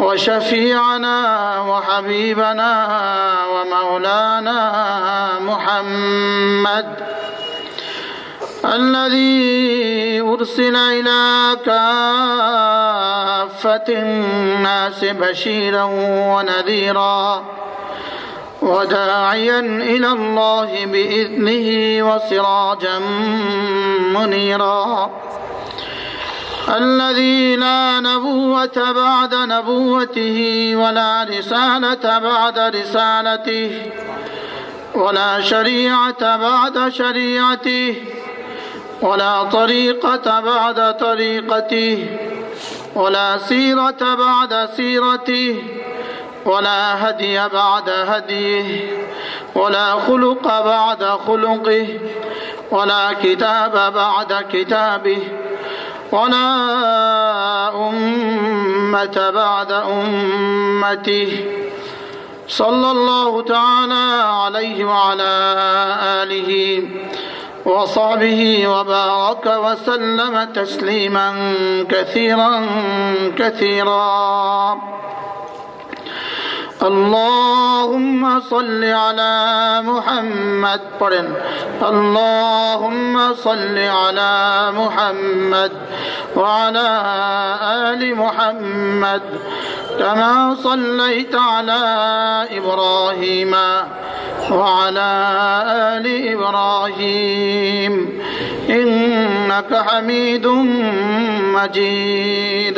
وشفيعنا وحبيبنا ومولانا محمد الذي أرسل إلى كافة الناس بشيرا ونذيرا وداعيا إلى الله بإذنه وسراجا منيرا الذي لا نبوة بعد نبوته ولا رسالة بعد رسالته ولا شريعة بعد شريعته ولا طريقة بعد طريقته ولا سيرة بعد سيرته ولا هدي بعد هديه ولا خلق بعد خلقه ولا كتاب بعد كتابه ولا أمة بعد أمته صلى الله تعالى عليه وعلى آله وصحبه وبارك وسلم تسليما كثيرا كثيرا اللهم صل على محمد পড়েন اللهم صل على محمد وعلى آل محمد كما صليت على إبراهيم وعلى آل إبراهيم إنك حميد مجيد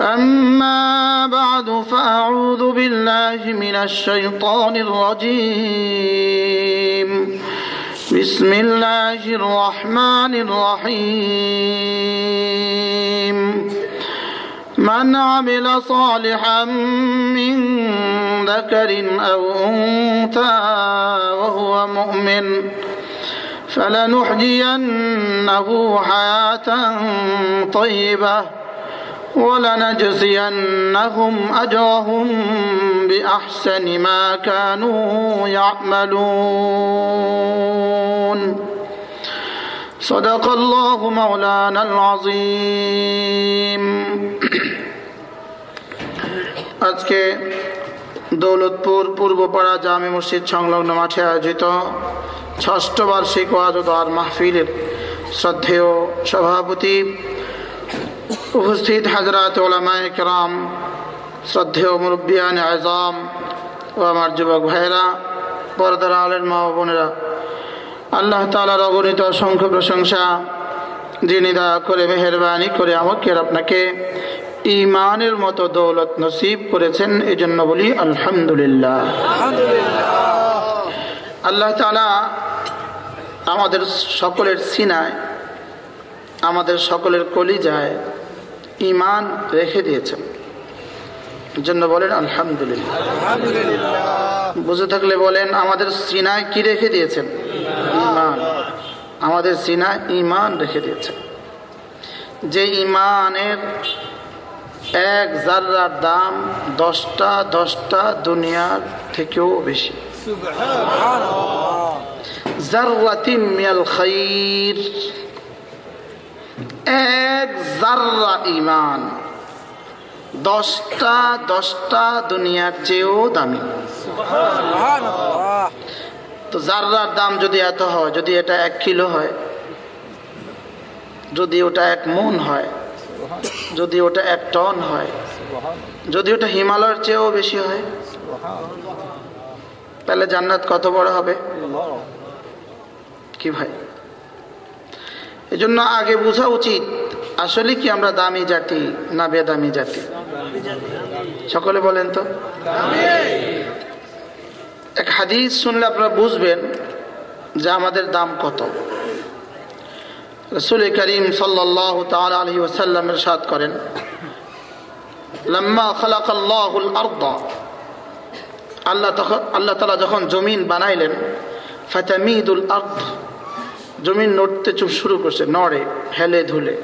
أما بعد فأعوذ بالله من الشيطان الرجيم. بسم الله الرحمن الرحيم. من عمل صالحا من ذكر أو أنثى وهو مؤمن فلنحيينه حياة طيبة. ولنجزينهم أجرهم بأحسن ما كانوا يعملون صدق الله مولانا العظيم আজকে দৌলতপুর পূর্বপাড়া জামে মসজিদ সংলগ্ন মাঠে আয়োজিত ষষ্ঠ বার্ষিক ওয়াজ আর মাহফিলের শ্রদ্ধেয় সভাপতি উপস্থিত হাজরাত ওলামায় কেরাম শ্রদ্ধেয় মুরব্বিয়ান আজম ও আমার যুবক ভাইয়েরা পর্দার আলের মা বোনেরা আল্লাহ তালার অগণিত অসংখ্য প্রশংসা যিনি দয়া করে মেহরবানি করে আমাকে আপনাকে ইমানের মতো দৌলত নসিব করেছেন এই জন্য বলি আলহামদুলিল্লাহ। আল্লাহ। তালা আমাদের সকলের সিনায় আমাদের সকলের কলিজায় ইমান রেখে দিয়েছেন। জন্য বলেন আলহামদুলিল্লাহ। বুঝে থাকলে বলেন আমাদের সিনায় কি রেখে দিয়েছেন? ইমান আমাদের সিনায় ইমান রেখে দিয়েছেন। যে ইমানের এক জার্রার দাম দশটা দশটা দুনিয়ার থেকেও বেশি। জার্রাতিন মিয়াল খাইর। এক জাররা ইমান দশটা দশটা দুনিয়ার চেয়েও দামি। তো জাররার দাম যদি এত হয় যদি এটা এক কিলো হয় যদি ওটা এক মন হয় যদি ওটা এক টন হয় যদি ওটা হিমালয়ের চেয়েও বেশি হয় তাহলে জান্নাত কত বড় হবে? কি ভাই? এজন্য আগে বোঝা উচিত, আসলে কি আমরা দামি জাতি না বেদামি জাতি? সকলে বলেন তো? এক হাদিস শুনলে আপনারা বুঝবেন যে আমাদের দাম কত। রসুল করিম সাল্লাহ তাল সাদ করেন আল্লাহ তখন আল্লাহ তালা যখন জমিন বানাইলেন, ফাতামিদুল আর্দ। জমিন নড়তে চুপ শুরু করছে, নড়ে, হেলে ধুলে।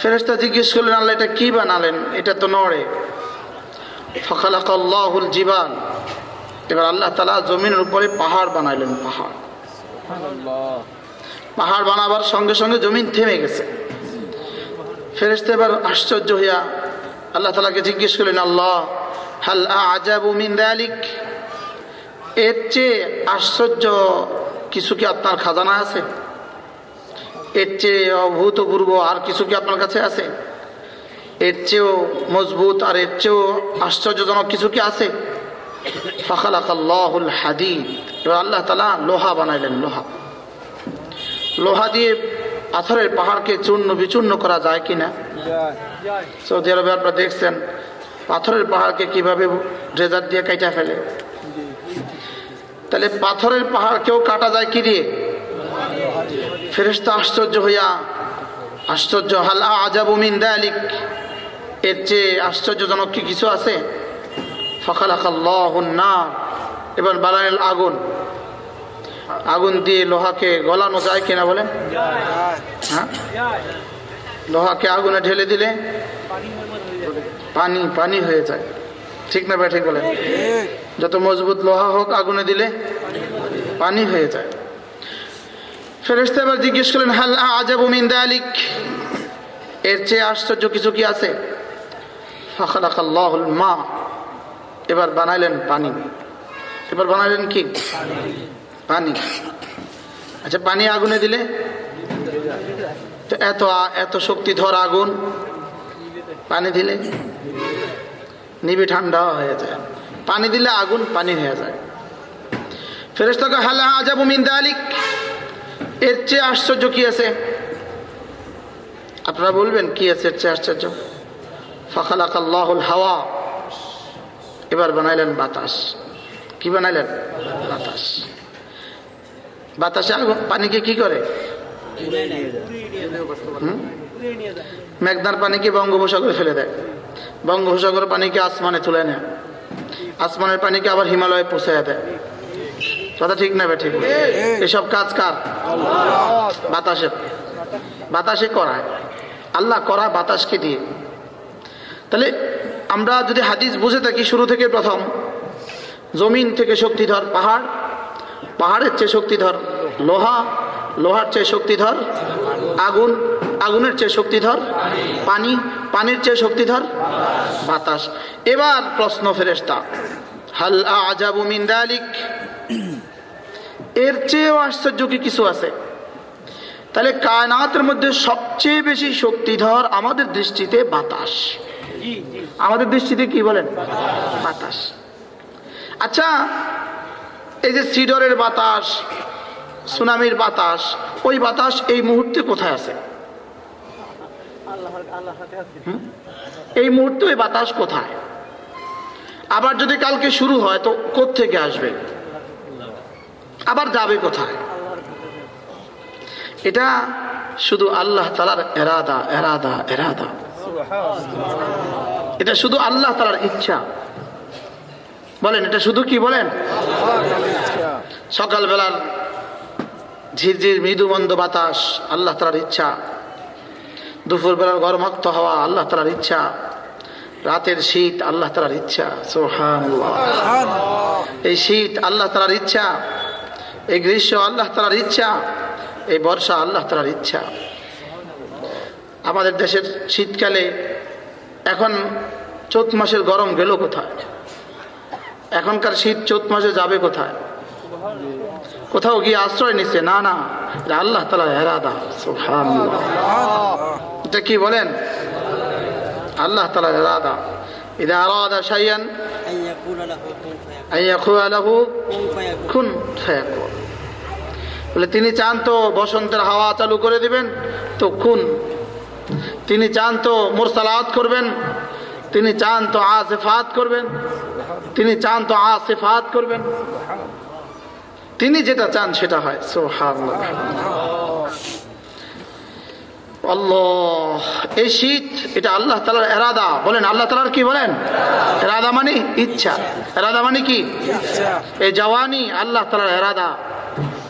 ফেরেস্তা জিজ্ঞেস করলেন, আল্লাহ, এটা কি বানালেন? এটা তো নড়ে। ফখালাকাল্লাহুল জীবান এবার আল্লাহ তালা জমিনের উপরে পাহাড় বানাইলেন, পাহাড়। পাহাড় বানাবার সঙ্গে সঙ্গে জমিন থেমে গেছে। ফেরেস্তে এবার আশ্চর্য হইয়া আল্লাহ তালাকে জিজ্ঞেস করলেন, আল্লাহ, হাল আজাবু মিন দালিক? এর চেয়ে আশ্চর্য কিছু কি আপনার খাজানা আছে? এর চেয়ে অভূতপূর্ব আর কিছু কি আপনার কাছে আছে? এর চেয়েও মজবুত আর এর চেয়েও আশ্চর্যজনক কিছু কি আছে? আল্লাহ তালা লোহা বানাইলেন, লোহা। লোহা দিয়ে পাথরের পাহাড়কে চূর্ণ বিচূর্ণ করা যায় কিনা? সৌদি আরবে আপনারা দেখছেন, পাথরের পাহাড়কে কীভাবে ড্রেজার দিয়ে কাটা ফেলে? তাহলে পাথরের পাহাড় কেউ কাটা যায় কি দিয়ে? ফেরেস্তা আশ্চর্য হইয়া, আশ্চর্য হাল্লা আজাবু মিন দালিক? এর চেয়ে আশ্চর্যজনক কি কিছু আছে? ফখালাকাল্লাহুন্না এবার বানাইল আগুন। আগুন দিয়ে লোহাকে গলানো যায় কিনা বলেন? হ্যাঁ? লোহাকে আগুনে ঢেলে দিলে পানি পানি হয়ে যায়। ঠিক না ভাই, ঠিক বলেন। যত মজবুত লোহা হোক আগুনে দিলে পানি হয়ে যায়। ফেরেস্তা এবার জিজ্ঞেস করলেন, হাল আজাবু মিন দালিক? এর চেয়ে আশ্চর্য কিছু কি আছে? মা। এবার বানাইলেন পানি। এবার বানাইলেন কি? পানি। আচ্ছা পানি আগুনে দিলে? তো এত এত শক্তিধর আগুন। পানি দিলে? নিবি ঠান্ডা হয়ে যায়। পানি দিলে আগুন পানি হয়ে যায়। ফেরেস্তাকে হালা আজাবু মিন দালিক। এর চেয়ে আশ্চর্য কি আছে? আপনারা বলবেন কি আছে এর চেয়ে আশ্চর্য? ফখালাকাল্লাহুল হাওয়া। এবার বানাইলেন বাতাস। কি বানাইলেন? বাতাস। বাতাসে আগুন পানিকে কি করে? মেঘনার পানিকে বঙ্গোপসাগরে ফেলে দেয়। বঙ্গোপসাগরের পানিকে আসমানে তুলে নেয় আসমানের পানিকে আবার হিমালয়ে পৌঁছায় দেয় কথা ঠিক না ঠিক এসব কাজ কার? বাতাসে বাতাসে করায়। আল্লাহ করা বাতাসকে দিয়ে। তাহলে আমরা যদি হাদিস বুঝে থাকি শুরু থেকে প্রথম, জমিন থেকে শক্তিধর পাহাড়, পাহাড়ের চেয়ে শক্তিধর লোহা, লোহার চেয়ে শক্তিধর আগুন আগুনের চেয়ে শক্তিধর? পানি। পানির চেয়ে শক্তিধর? বাতাস। এবার প্রশ্ন ফেরেস্তা হাল আজাবু মিন দালিক? এর চেয়েও আশ্চর্য কি কিছু আছে? তাহলে কায়নাতের মধ্যে সবচেয়ে বেশি শক্তিধর আমাদের দৃষ্টিতে বাতাস। আমাদের দৃষ্টিতে কি বলেন? বাতাস। আচ্ছা এই যে সিডরের বাতাস, সুনামির বাতাস, ওই বাতাস এই মুহূর্তে কোথায় আছে? এই মুহূর্তে ওই বাতাস কোথায়? আবার যদি কালকে শুরু হয়, তো থেকে আসবে? আবার যাবে কোথায়? এটা শুধু আল্লাহ তালার এরাদা এরাদা এরাদা। এটা শুধু আল্লাহ তালার ইচ্ছা। বলেন, এটা শুধু কি বলেন? সকালবেলার ঝিরঝির মৃদুমন্দ বাতাস আল্লাহ তালার ইচ্ছা। দুপুরবেলার গরমাক্ত হওয়া আল্লাহ তালার ইচ্ছা। রাতের শীত আল্লাহ তালার ইচ্ছা। এই শীত আল্লাহ তালার ইচ্ছা। এই গ্রীষ্ম আল্লাহ তালার ইচ্ছা। এই বর্ষা আল্লাহ তালার ইচ্ছা। আমাদের দেশের শীতকালে এখন চৈত মাসের গরম গেল কোথায়? এখনকার শীত চৈত মাসে যাবে কোথায়? কোথাও গিয়ে আশ্রয় নিচ্ছে? না না। আল্লাহ তালা হেরাদা সুবহানাল্লাহ। এটা কি বলেন আল্লাহ তালা হেরাদা إذا أراد شيئا أن يقول له كن فيكون أن يقول له كن فيكون খুন ফায়াকুন বলে তিনি চান তো বসন্তের হাওয়া চালু করে দিবেন তো খুন তিনি চান তো মুরসালাত করবেন তিনি চান তো আসেফাত করবেন তিনি চান তো আসেফাত করবেন তিনি যেটা চান সেটা হয় সুবহানাল্লাহ আল্লাহ এই শীত এটা আল্লাহ তালার এরাদা বলেন আল্লাহ তালার কি বলেন এরাদা মানে ইচ্ছা এরাদা মানে কি এই জওয়ানি আল্লাহ তালার এরাদা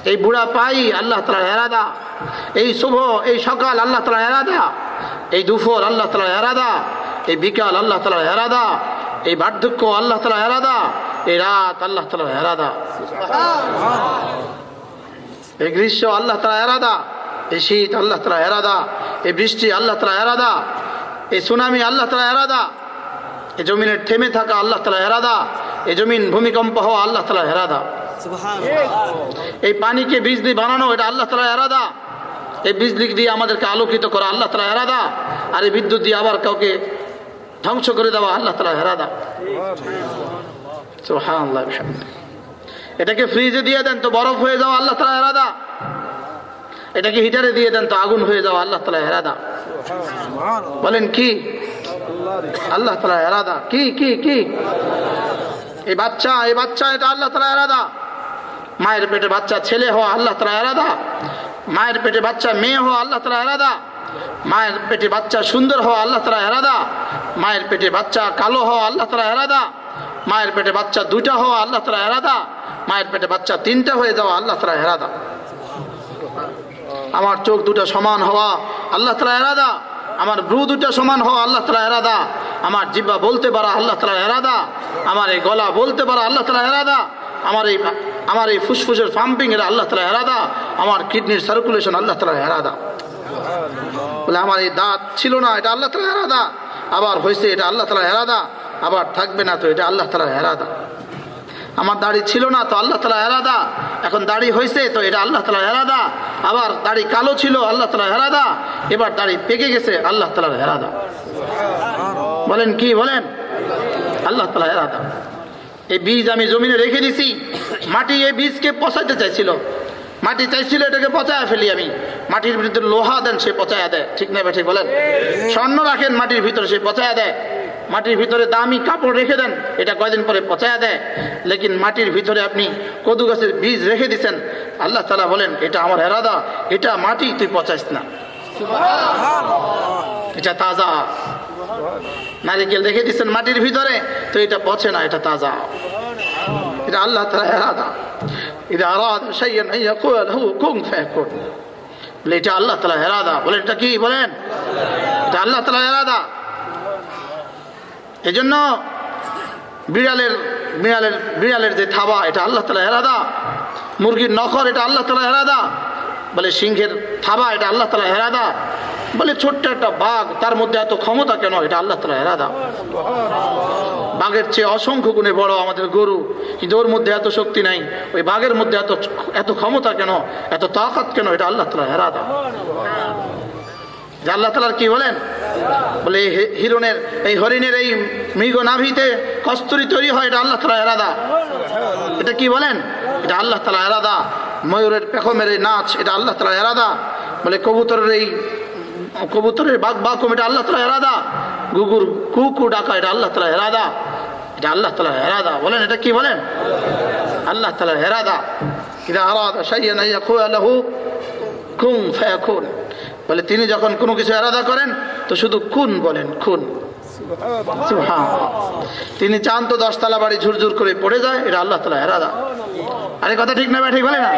এই বুড়া পাই আল্লাহ তালার এরাদা এই শুভ এই সকাল আল্লাহ তালার এরাদা এই দুপুর আল্লাহ তালার এরাদা এই বিকাল আল্লাহ তালার এরাদা এই বার্ধক্য আল্লাহ তালা এরাদা এই রাত আল্লাহ তালার এরাদা এই গ্রীষ্ম আল্লাহ তালা এরাদা এই শীত আল্লাহ তালা এরাদা এই বৃষ্টি আল্লাহ তালা এরাদা এই সুনামি আল্লাহ তালা এরাদা এ জমিনের থেমে থাকা আল্লাহ তালা এরাদা এ জমিন ভূমিকম্প হওয়া আল্লাহ তালা এরাদা। এই পানিকে বিজলি বানানো এটা আল্লাহ তালা এরাদা। এই বিজলি দিয়ে আমাদেরকে আলোকিত করা আল্লাহ তালা এরাদা আর এই বিদ্যুৎ দিয়ে আবার কাউকে ধ্বংস করে দেওয়া আল্লাহ তালা হেরাদা সুহান এটাকে ফ্রিজে দিয়ে দেন তো বরফ হয়ে যাওয়া আল্লাহ তালা এরাদা। এটাকে হিটারে দিয়ে দেন তো আগুন হয়ে যাওয়া আল্লাহ তালা এরাদা। বলেন কি? আল্লাহ তালা এরাদা। কি কি কি? এই বাচ্চা এই বাচ্চা এটা আল্লাহ তালা এরাদা। মায়ের পেটে বাচ্চা ছেলে হওয়া আল্লাহ তালা এরাদা। মায়ের পেটে বাচ্চা মেয়ে হওয়া আল্লাহ তালা এরাদা। মায়ের পেটে বাচ্চা সুন্দর হওয়া আল্লাহ তালা এরাদা। মায়ের পেটে বাচ্চা কালো হওয়া আল্লাহ তালা এরাদা। মায়ের পেটে বাচ্চা দুইটা হওয়া আল্লাহ তালা এরাদা। মায়ের পেটে বাচ্চা তিনটা হয়ে যাওয়া আল্লাহ তালা এরাদা। আমার চোখ দুটো সমান হওয়া, আল্লাহ তালা এরাদা। আমার ব্রু দুটো সমান হওয়া, আল্লাহ তালা এরাদা। আমার জিব্বা বলতে পারা, আল্লাহ তালা এরাদা। আমার এই গলা বলতে পারা, আল্লাহ তালা এরাদা। আমার এই আমার এই ফুসফুসের পাম্পিং এর আল্লাহ তালা এরাদা। আমার কিডনির সার্কুলেশন আল্লাহ তালা এরাদা। বলে আমার এই দাঁত ছিল না, এটা আল্লাহ তালা এরাদা। আবার হয়েছে এটা আল্লাহ তালা এরাদা। আবার থাকবে না তো এটা আল্লাহ তালা এরাদা। আমার দাড়ি ছিল না, তো আল্লাহ তালা এরাদা। এখন দাড়ি হয়েছে তো এটা আল্লাহ তালা এরাদা। আবার দাড়ি কালো ছিল, আল্লাহ তালা এরাদা। এবার দাড়ি পেকে গেছে, আল্লাহ তালা এরাদা। বলেন কি বলেন? আল্লাহ তালা এরাদা। এই বীজ আমি জমিনে রেখে দিছি, মাটি এই বীজকে পচাইতে চাইছিল। মাটি চাইছিল, এটাকে পচায় ফেলি আমি। মাটির ভিতরে লোহা দেন, সে পচায়া দেয়। ঠিক না ঠিক বলেন? স্বর্ণ রাখেন, মাটির ভিতরে সে পচায়া দেয়। মাটির ভিতরে দামি কাপড় রেখে দেন এটা কয়দিন পরে পচায়া দেয়। লেকিন মাটির ভিতরে আপনি কদু গাছের বীজ রেখে দিছেন আল্লাহ তালা বলেন এটা আমার এরাদা এটা মাটি তুই পচাইস না। এটা তাজা। নারিকেল রেখে দিচ্ছেন মাটির ভিতরে তো এটা পচে না এটা তাজা। এটা আল্লাহ তালা এরাদা। এটা আরাদ সাইয়ান কুং ফ্যাকুন। এটা আল্লাহ তালা এরাদা। বলেন এটা কি? বলেন এটা আল্লাহ তালা এরাদা। এই জন্য বিড়ালের বিড়ালের বিড়ালের যে থাবা, এটা আল্লাহ তালা এরাদা। মুরগির নখর, এটা আল্লাহ তালা এরাদা। বলে সিংহের থাবা, এটা আল্লাহ তালা হেরাদা বলে ছোট্ট একটা বাঘ, তার মধ্যে এত ক্ষমতা কেন, এটা আল্লাহ তালা হেরাদা বাঘের চেয়ে অসংখ্য গুণে বড় আমাদের গরু, কিন্তু ওর মধ্যে এত শক্তি নাই। ওই বাঘের মধ্যে এত এত ক্ষমতা কেন, এত তাকাত কেন, এটা আল্লাহ তালা এরাদা। যে আল্লাহ তালার কি বলেন? বলে হিরণের, এই হরিণের এই মৃগ নাভিতে কস্তুরি তৈরি হয়, এটা আল্লাহ তালা এরাদা এটা কি বলেন? এটা আল্লাহ তালা এরাদা ময়ূরের পেখমের এই নাচ, এটা আল্লাহ তালা এরাদা বলে কবুতরের এই, কবুতরের বাঘ বাকুম এটা আল্লাহ তালা এরাদা গুগুর কুকু ডাকা, এটা আল্লাহ তালা এরাদা এটা আল্লাহ তালা এরাদা বলেন, এটা কি বলেন? আল্লাহ তালা ফায়াকুন। বলে তিনি যখন কোনো কিছু এরাদা করেন তো শুধু খুন বলেন খুন। তিনি চান তো দশতলা বাড়ি ঝুরঝুর করে পড়ে যায় এটা আল্লাহ তালা হেরাদা আরে কথা ঠিক না ঠিক বলে না?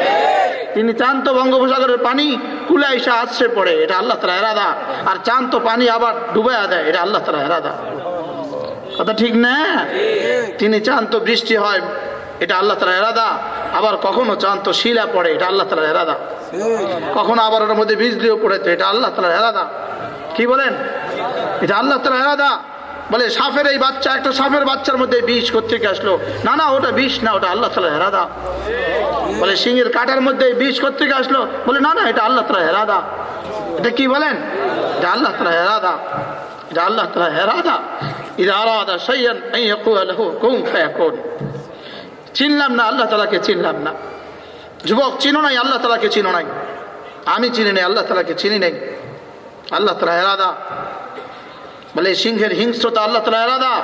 তিনি চান তো বঙ্গোপসাগরের পানি কুলে এসে আসছে পড়ে এটা আল্লাহ তালা হেরাদা আর চান তো পানি আবার ডুবে দেয় এটা আল্লাহ তালা হেরাদা কথা ঠিক না? তিনি চান তো বৃষ্টি হয় এটা আল্লাহ তালা এরাদা আবার কখনো চান তো শিলা পড়ে এটা আল্লাহ তালা এরাদা কখনো আবার ওর মধ্যে বিজলিও পড়ে তো এটা আল্লাহ তালা এরাদা কি বলেন? এটা আল্লাহ তালা এরাদা বলে, সাপের এই বাচ্চা, একটা সাপের বাচ্চার মধ্যে বিষ কোথেকে আসলো? না না, ওটা বিষ না, ওটা আল্লাহ তালা হেরাদা। বলে সিংহের কাটার মধ্যে বিষ কোথেকে আসলো? বলে, না না, এটা আল্লাহ তালা হেরাদা। এটা কি বলেন? এটা আল্লাহ তালা হেরাদা। এটা আল্লাহ তালা হেরাদা। ইদা আরাদা শাইয়ান আন ইয়াকুলা লাহু, কুন চিনলাম না, আল্লাহ তালাকে চিনলাম না। যুবক, চিনো নাই, আল্লাহ তালাকে চিনো নাই। আমি চিনি নাই, আল্লাহ তালাকে চিনি নাই। আল্লাহ তালা এরাদা। বলে সিংহের হিংস্রতা আল্লাহ তালা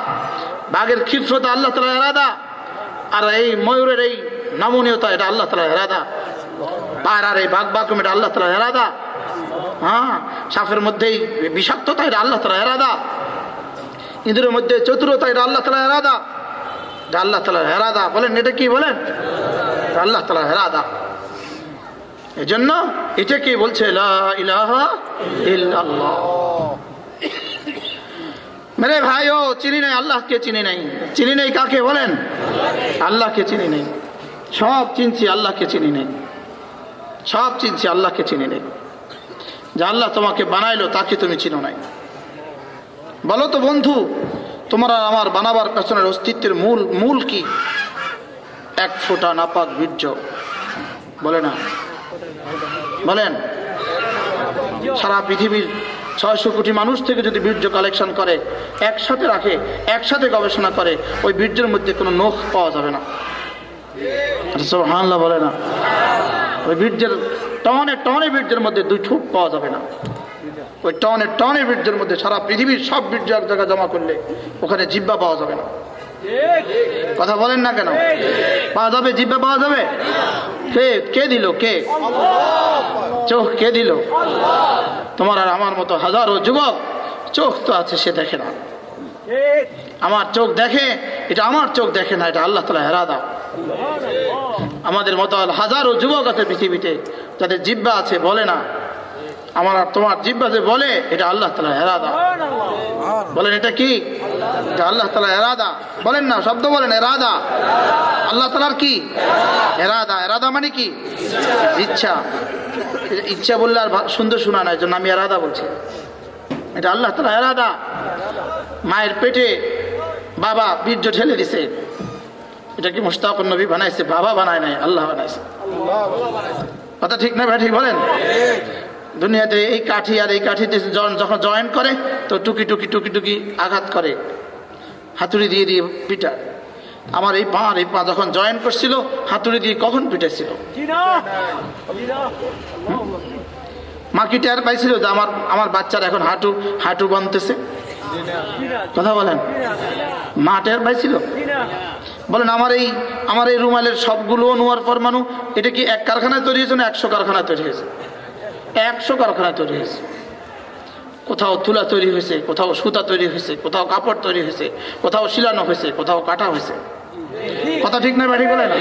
বাঘের ক্ষিপ্রতা আল্লাহ তালা আর এই ময়ূরের এই নমনীয়তা, এটা আল্লাহ তালা এরাদা। পায়রার এই বাঘ বাঘম এটা আল্লাহ তালা এরাদা। হ্যাঁ সাপের মধ্যেই বিষাক্ততা এটা আল্লাহ তালা এরাদা। ইঁদুরের মধ্যে চতুরতা এটা আল্লাহ তালা এরাদা। আল্লাহ তালা হেরাদা বলেন, এটা কি বলেন? আল্লাহ তালা হেরাদা এই জন্য এটা কি বলছে। মেরে ও চিনি নাই, আল্লাহকে চিনি নাই। চিনি নাই কাকে বলেন? আল্লাহকে চিনি নাই। সব চিনছি, আল্লাহকে চিনি নাই। সব চিনছি, আল্লাহকে চিনি নাই। যে আল্লাহ তোমাকে বানাইলো, তাকে তুমি চিনো নাই। বলো তো বন্ধু, তোমার আমার বানাবার পেছনের অস্তিত্বের মূল মূল কি? এক ফোঁটা নাপাক বীর্য। বলে না। বলেন, সারা পৃথিবীর ছয়শো কোটি মানুষ থেকে যদি বীর্য কালেকশন করে, একসাথে রাখে, একসাথে গবেষণা করে, ওই বীর্যের মধ্যে কোনো নখ পাওয়া যাবে না। হানলা বলে না। ওই বীর্যের টনে টনে বীর্যের মধ্যে দুই ঠুক পাওয়া যাবে না। ওই টনে টনে বীর্যের মধ্যে সারা পৃথিবীর সব বীর্য এক জায়গায় জমা করলে ওখানে জিব্বা পাওয়া যাবে না। কথা বলেন না কেন? পাওয়া যাবে, জিব্বা পাওয়া যাবে? কে কে দিল, কে? চোখ কে দিল? তোমার আর আমার মতো হাজারো যুবক, চোখ তো আছে, সে দেখে না। আমার চোখ দেখে, এটা আমার চোখ দেখে না, এটা আল্লাহ তালা হেরাদা আমাদের মতো হাজারো যুবক আছে পৃথিবীতে, যাদের জিব্বা আছে, বলে না। আমার আর তোমার জিব্বা যে বলে এটা আল্লাহ তালা এরাদা বলেন এটা কি? এটা আল্লাহ তালা এরাদা বলেন না শব্দ বলেন এরাদা আল্লাহ তালার কি? এরাদা এরাদা মানে কি? ইচ্ছা। ইচ্ছা বললে আর সুন্দর শোনা না জন্য আমি এরাদা বলছি। এটা আল্লাহ তালা এরাদা মায়ের পেটে বাবা বীর্য ঠেলে দিছে। এটা কি মুস্তাক নবী বানাইছে? বাবা বানায় নাই আল্লাহ বানাইছে। কথা ঠিক না ভাই ঠিক বলেন? দুনিয়াতে এই কাঠি আর এই কাঠিতে যখন জয়েন করে, তো টুকি টুকি টুকি টুকি আঘাত করে। হাতুড়ি দিয়ে দিয়ে পিটা। আমার এই পা এই পা যখন জয়েন করছিল, হাতুড়ি দিয়ে কখন পিটাইছিল? মা কি টের পাইছিল যে আমার আমার বাচ্চার এখন হাঁটু হাঁটু বানতেছে? কথা বলেন। মা টের পাইছিল? বলেন, আমার এই আমার এই রুমালের সবগুলো নোয়ার পর পরমাণু, এটা কি এক কারখানায় তৈরি হয়েছে না একশো কারখানায় তৈরি হয়েছে? একশো কারখানা তৈরি হয়েছে। কোথাও তুলা তৈরি হয়েছে, কোথাও সুতা তৈরি হয়েছে, কোথাও কাপড় তৈরি হয়েছে, কোথাও শিলানো হয়েছে, কোথাও কাটা হয়েছে। কথা ঠিক না ব্যাঠি বলে না?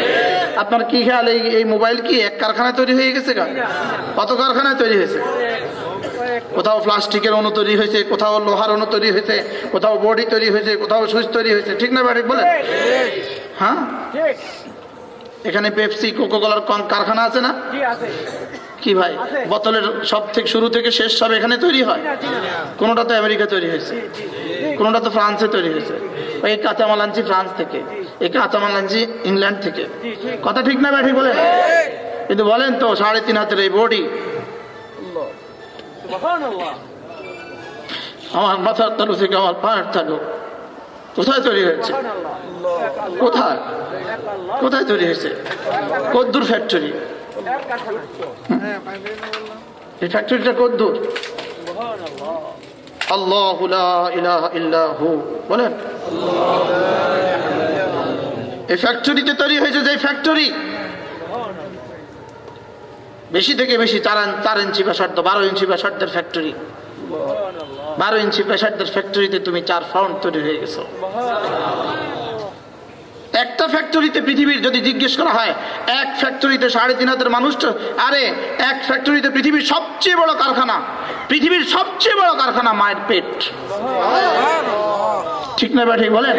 আপনার কি খেয়াল এই এই মোবাইল কি এক কারখানায় তৈরি হয়ে গেছে গা? কত কারখানায় তৈরি হয়েছে? কোথাও প্লাস্টিকের অণু তৈরি হয়েছে, কোথাও লোহার অণু তৈরি হয়েছে, কোথাও বডি তৈরি হয়েছে, কোথাও সুইচ তৈরি হয়েছে। ঠিক না ব্যাঠি বলে? হ্যাঁ? এখানে পেপসি কোকো কলার কারখানা আছে না? কি ভাই? বোতলের সব থেকে শুরু থেকে শেষ সব এখানে তৈরি হয়? কোনোটা তো আমেরিকা তৈরি হয়েছে। কোনোটা তো ফ্রান্সে তৈরি হয়েছে। এই কাঁচামাল আনছি ফ্রান্স থেকে, এই কাঁচামাল আনছি ইংল্যান্ড থেকে। কথা ঠিক না ব্যাঠি বলেন? কিন্তু বলেন তো, সাড়ে তিন হাতের এই বডি। আমার মাথার তালু থেকে আমার পায়ের তালু কোথায় তৈরি হয়েছে? কোথায়? কোথায় তৈরি হয়েছে? কদ্দুর ফ্যাক্টরি। এই ফ্যাক্টরিটা এই ফ্যাক্টরিতে তৈরি হয়েছে যে ফ্যাক্টরি। বেশি থেকে বেশি চার চার ইঞ্চি ব্যাসার্ধ, বারো ইঞ্চি ব্যাসার্ধের ফ্যাক্টরি। বারো ইঞ্চি পেশারদের ফ্যাক্টরিতে তুমি চার ফাউন্ড তৈরি হয়ে গেছো। একটা ফ্যাক্টরিতে পৃথিবীর যদি জিজ্ঞেস করা হয় এক ফ্যাক্টরিতে সাড়ে তিন হাজার মানুষ আরে এক ফ্যাক্টরিতে পৃথিবীর সবচেয়ে বড় কারখানা পৃথিবীর সবচেয়ে বড় কারখানা মায়ের পেট। ঠিক না ব্যাঠিক ঠিক বলেন?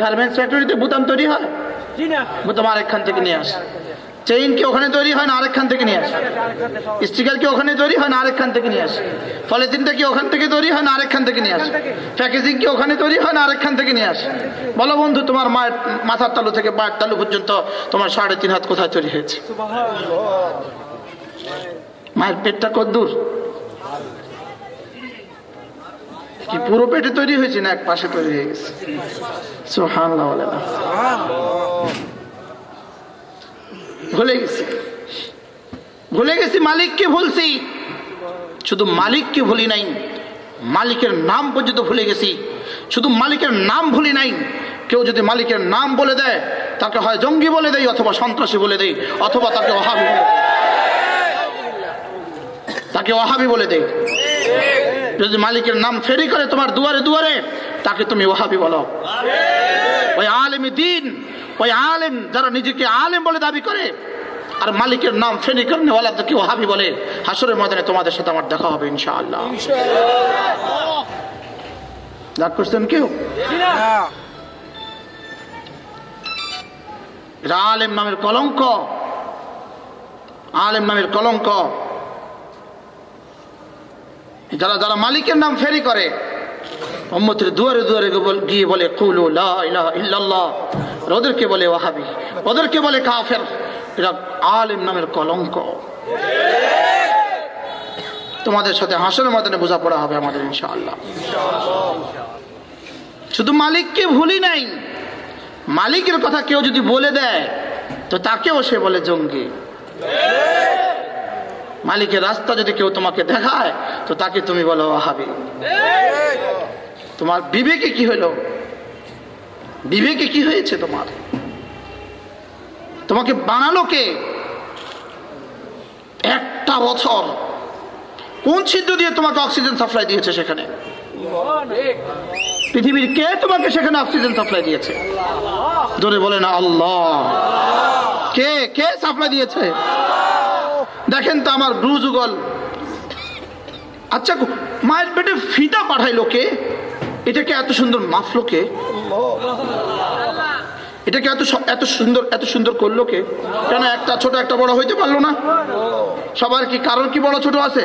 গার্মেন্টস ফ্যাক্টরিতে বুতাম তৈরি হয়? বুতাম আরেকখান থেকে নিয়ে আসে। চেইন কি ওখানে তৈরি হয় না আরেকখান থেকে নিয়ে আসে? স্টিকার কি ওখানে তৈরি হয় না আরেকখান থেকে নিয়ে আসে? পলিথিনটা কি ওখান থেকে তৈরি হয় না আরেকখান থেকে নিয়ে আসে? প্যাকেজিং কি ওখানে তৈরি হয় না আরেকখান থেকে নিয়ে আসে? বলো বন্ধু, তোমার মায়ের মাথার তালু থেকে পায়ের তালু পর্যন্ত তোমার সাড়ে তিন হাত কোথায় তৈরি হয়েছে? মায়ের পেটটা কদ্দূর কি পুরো পেটে তৈরি হয়েছে না এক পাশে তৈরি হয়ে গেছে? সুবহানাল্লাহ বলে না ভুলে গেছি। ভুলে গেছি মালিককে ভুলছি। শুধু মালিককে ভুলি নাই, মালিকের নাম পর্যন্ত ভুলে গেছি। শুধু মালিকের নাম ভুলি নাই, কেউ যদি মালিকের নাম বলে দেয়, তাকে হয় জঙ্গি বলে দেয় অথবা সন্ত্রাসী বলে দেয় অথবা তাকে অহাবি তাকে অহাবি বলে দেয় যদি মালিকের নাম ফেরি করে তোমার দুয়ারে দুয়ারে, তাকে তুমি ওহাবি বলো। ওই আলেম দিন ওই আলেম যারা নিজেকে আলেম বলে দাবি করে আর মালিকের নাম ফেনি করে ওয়ালাদেরকে ওহাবি বলে হাসরের ময়দানে তোমাদের সাথে আমার দেখা হবে ইনশাআল্লাহ। রাগ করছেন কেউ? এটা আলেম নামের কলঙ্ক। আলেম নামের কলঙ্ক। যারা যারা মালিকের নাম ফেরি করে উম্মতের দুয়ারে দুয়ারে গিয়ে বলে, কুলু ইল্লাল্লাহ। ওদেরকে বলে, ওয়াহাবি। ওদেরকে বলে, কাফের। এরা আলেম নামের কলঙ্ক। তোমাদের সাথে হাসনের মতনে বোঝাপড়া হবে আমাদের, ইনশাআল্লাহ। শুধু মালিককে ভুলি নাই, মালিকের কথা কেউ যদি বলে দেয়, তো তাকেও সে বলে জঙ্গি। মালিকের রাস্তা যদি কেউ তোমাকে দেখায়, তো তাকে তুমি বলো, ওয়াহাবি। তোমার বিবেকে কি হলো? বিবেকে কি হয়েছে তোমার? তোমাকে বানালো কে? একটা বছর। কোন ছিদ্র দিয়ে তোমাকে অক্সিজেন সাপ্লাই দিয়েছে সেখানে? পৃথিবীর কে তোমাকে সেখানে অক্সিজেন সাপ্লাই দিয়েছে? ধরে বলে না আল্লাহ। কে কে সাপ্লাই দিয়েছে? দেখেন তো আমার ব্রু যুগল। আচ্ছা মায়ের পেটে ফিতা পাঠাইলো কে? এটাকে এত সুন্দর মাফলো কে এটাকে এত এত সুন্দর এত সুন্দর করল কে কেন একটা ছোট, একটা বড় হইতে পারল না? সবার কি কারণ কি বড় ছোট আছে?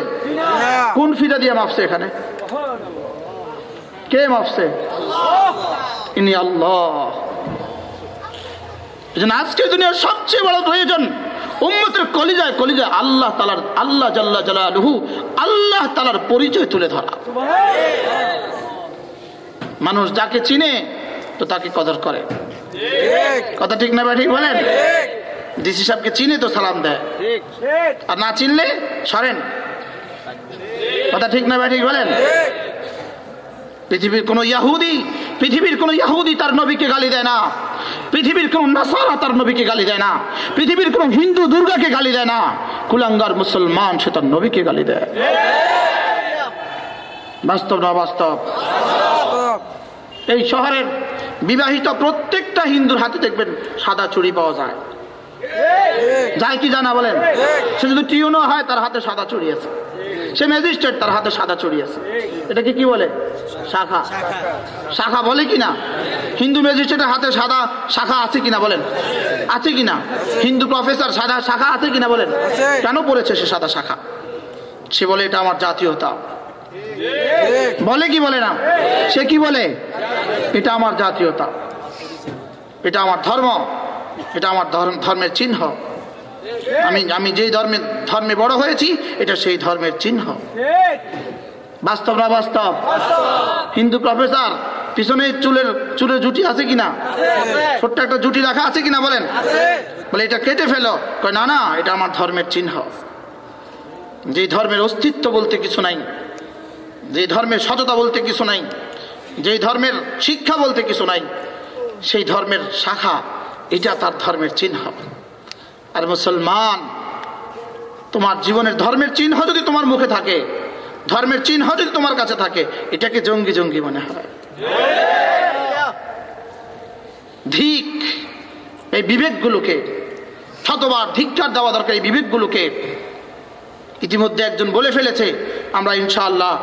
কোন ফিদা দিয়ে মাপছে এখানে? কে মাপছে ইনি আল্লাহ। আজকে দুনিয়ার সবচেয়ে বড় প্রয়োজন, উম্মতের কলিজায় কলিজায় আল্লাহ তালার আল্লাহ জাল্লা জালালুহু, আল্লাহ তালার পরিচয় তুলে ধরা। মানুষ যাকে চিনে, তো তাকে কদর করে। কথা ঠিক না বা ঠিক বলেন? ডিসি সাহেবকে চিনে তো সালাম দেয়। আর না চিনলে, সরেন। কথা ঠিক না বা ঠিক বলেন? পৃথিবীর কোন ইয়াহুদি, পৃথিবীর কোন ইয়াহুদি তার নবীকে গালি দেয় না। পৃথিবীর কোন নাসারা তার নবীকে গালি দেয় না। পৃথিবীর কোন হিন্দু দুর্গাকে গালি দেয় না। কুলাঙ্গার মুসলমান, সে তার নবীকে গালি দেয়। বাস্তব না বাস্তব এই শহরের বিবাহিত প্রত্যেকটা হিন্দুর হাতে দেখবেন সাদা চুড়ি পাওয়া যায়। যায় কি জানা বলেন? সে যদি টিউনও হয়, তার হাতে সাদা চুড়ি আছে। সে ম্যাজিস্ট্রেট, তার হাতে সাদা চুড়ি আছে। এটাকে কি বলে? শাখা। শাখা বলে কিনা হিন্দু ম্যাজিস্ট্রেটের হাতে সাদা শাখা আছে কিনা বলেন? আছে কিনা হিন্দু প্রফেসর, সাদা শাখা আছে কিনা বলেন? কেন পড়েছে সে সাদা শাখা? সে বলে, এটা আমার জাতীয়তা। বলে কি বলে না সে কি বলে? এটা আমার জাতীয়তা। এটা আমার ধর্ম। এটা আমার ধর্ম- ধর্মের চিহ্ন। আমি আমি যেই ধর্মের ধর্মে বড় হয়েছি, এটা সেই ধর্মের চিহ্ন। বাস্তব না বাস্তব? হিন্দু প্রফেসর, পিছনে চুলের চুলের জুটি আছে কিনা? ছোট্ট একটা জুটি রাখা আছে কিনা বলেন? বলে, এটা কেটে ফেলো। না না, এটা আমার ধর্মের চিহ্ন। যেই ধর্মের অস্তিত্ব বলতে কিছু নাই। যে ধর্মের সততা বলতে কিছু নাই যেই ধর্মের শিক্ষা বলতে কিছু নাই, সেই ধর্মের শাখা, এটা তার ধর্মের চিহ্ন। আর মুসলমান, তোমার জীবনের ধর্মের চিহ্ন যদি তোমার মুখে থাকে, ধর্মের চিহ্ন যদি তোমার কাছে থাকে, এটাকে জঙ্গি জঙ্গি মনে হয়। ধিক, এই বিবেকগুলোকে, শতবার ধিক্কার দেওয়া দরকার এই বিবেকগুলোকে। ইতিমধ্যে একজন বলে ফেলেছে, আমরা ইনশাআল্লাহ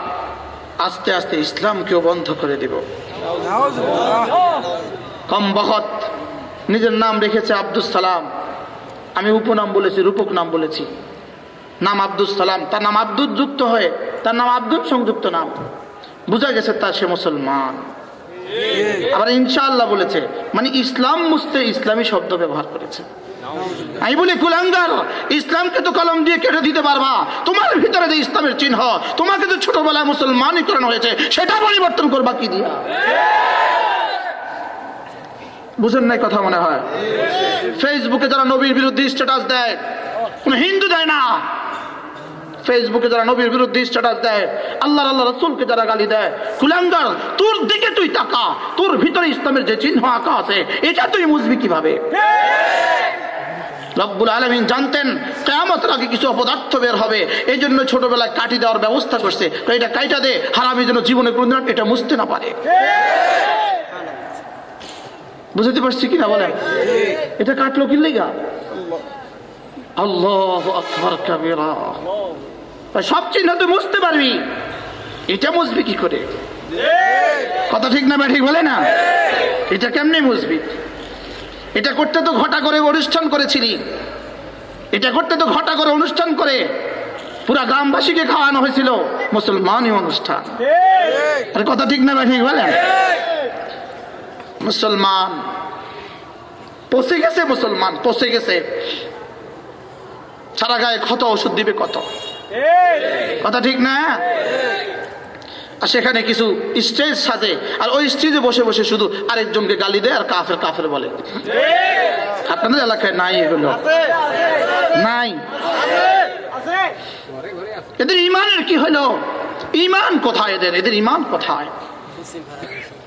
আস্তে আস্তে ইসলামকেও বন্ধ করে দেব। কম বহত নিজের নাম রেখেছে আব্দুল সালাম। আমি উপনাম বলেছি, রূপক নাম বলেছি। নাম আব্দুল সালাম। তার নাম আব্দুল যুক্ত হয়ে, তার নাম আব্দুল সংযুক্ত নাম। বোঝা গেছে তার সে মুসলমান। আবার ইনশাআল্লাহ বলেছে মানে ইসলাম মুসতে ইসলামী শব্দ ব্যবহার করেছে। আমি বলি, কুলাঙ্গার, ইসলামকে তো কলম দিয়ে কেটে দিতে পারবা। তোমার ভিতরে যে ইসলামের চিহ্ন, তোমাকে যে ছোটবেলায় মুসলমানই করানো হয়েছে, সেটা পরিবর্তন করবা কি দিয়া? বুঝেন নাই কথা মনে হয়? ফেসবুকে যারা নবীর বিরুদ্ধে স্ট্যাটাস দেয়, কোন হিন্দু দেয় না। ফেসবুকে যারা নবীর বিরুদ্ধে স্ট্যাটাস দেয় আল্লাহ আল্লাহ রসুলকে যারা গালি দেয়, কুলাঙ্গার, তোর দিকে তুই তাকা। তোর ভিতরে ইসলামের যে চিহ্ন আঁকা আছে, এটা তুই বুঝবি কীভাবে? রব্বুল আলমিন জানতেন কেমতের আগে কিছু অপদার্থ বের হবে। এই জন্য ছোটবেলায় কাটি দেওয়ার ব্যবস্থা করছে। তো এটা কাইটা দে হারামি যেন জীবনে কোনদিন এটা মুছতে না পারে। বুঝতে পারছি কিনা বলেন? এটা কাটলো কি লেগা? সব চিহ্ন তুই মুছতে পারবি। এটা মুছবি কি করে? কথা ঠিক না বা ঠিক বলে না? এটা কেমনে মুছবি? এটা করতে তো ঘটা করে অনুষ্ঠান করেছিলি। এটা করতে তো ঘটা করে অনুষ্ঠান করে। পুরা গ্রামবাসীকে খাওয়ানো হয়েছিল মুসলমানই অনুষ্ঠান। আরে কথা ঠিক না ঠিক বলেন মুসলমান। পচে গেছে মুসলমান পচে গেছে। সারা গায়ে ক্ষত ওষুধ দিবে কত? কথা ঠিক না? আর সেখানে কিছু স্টেজ সাজে আর ওই স্টেজে বসে বসে শুধু আরেকজনকে গালি দেয়, আর কাফের কাফের বলে। আপনাদের এলাকায় নাই এগুলো। নাই। এদের ইমানের কি হলো? ইমান কোথায় এদের? এদের ইমান কোথায়?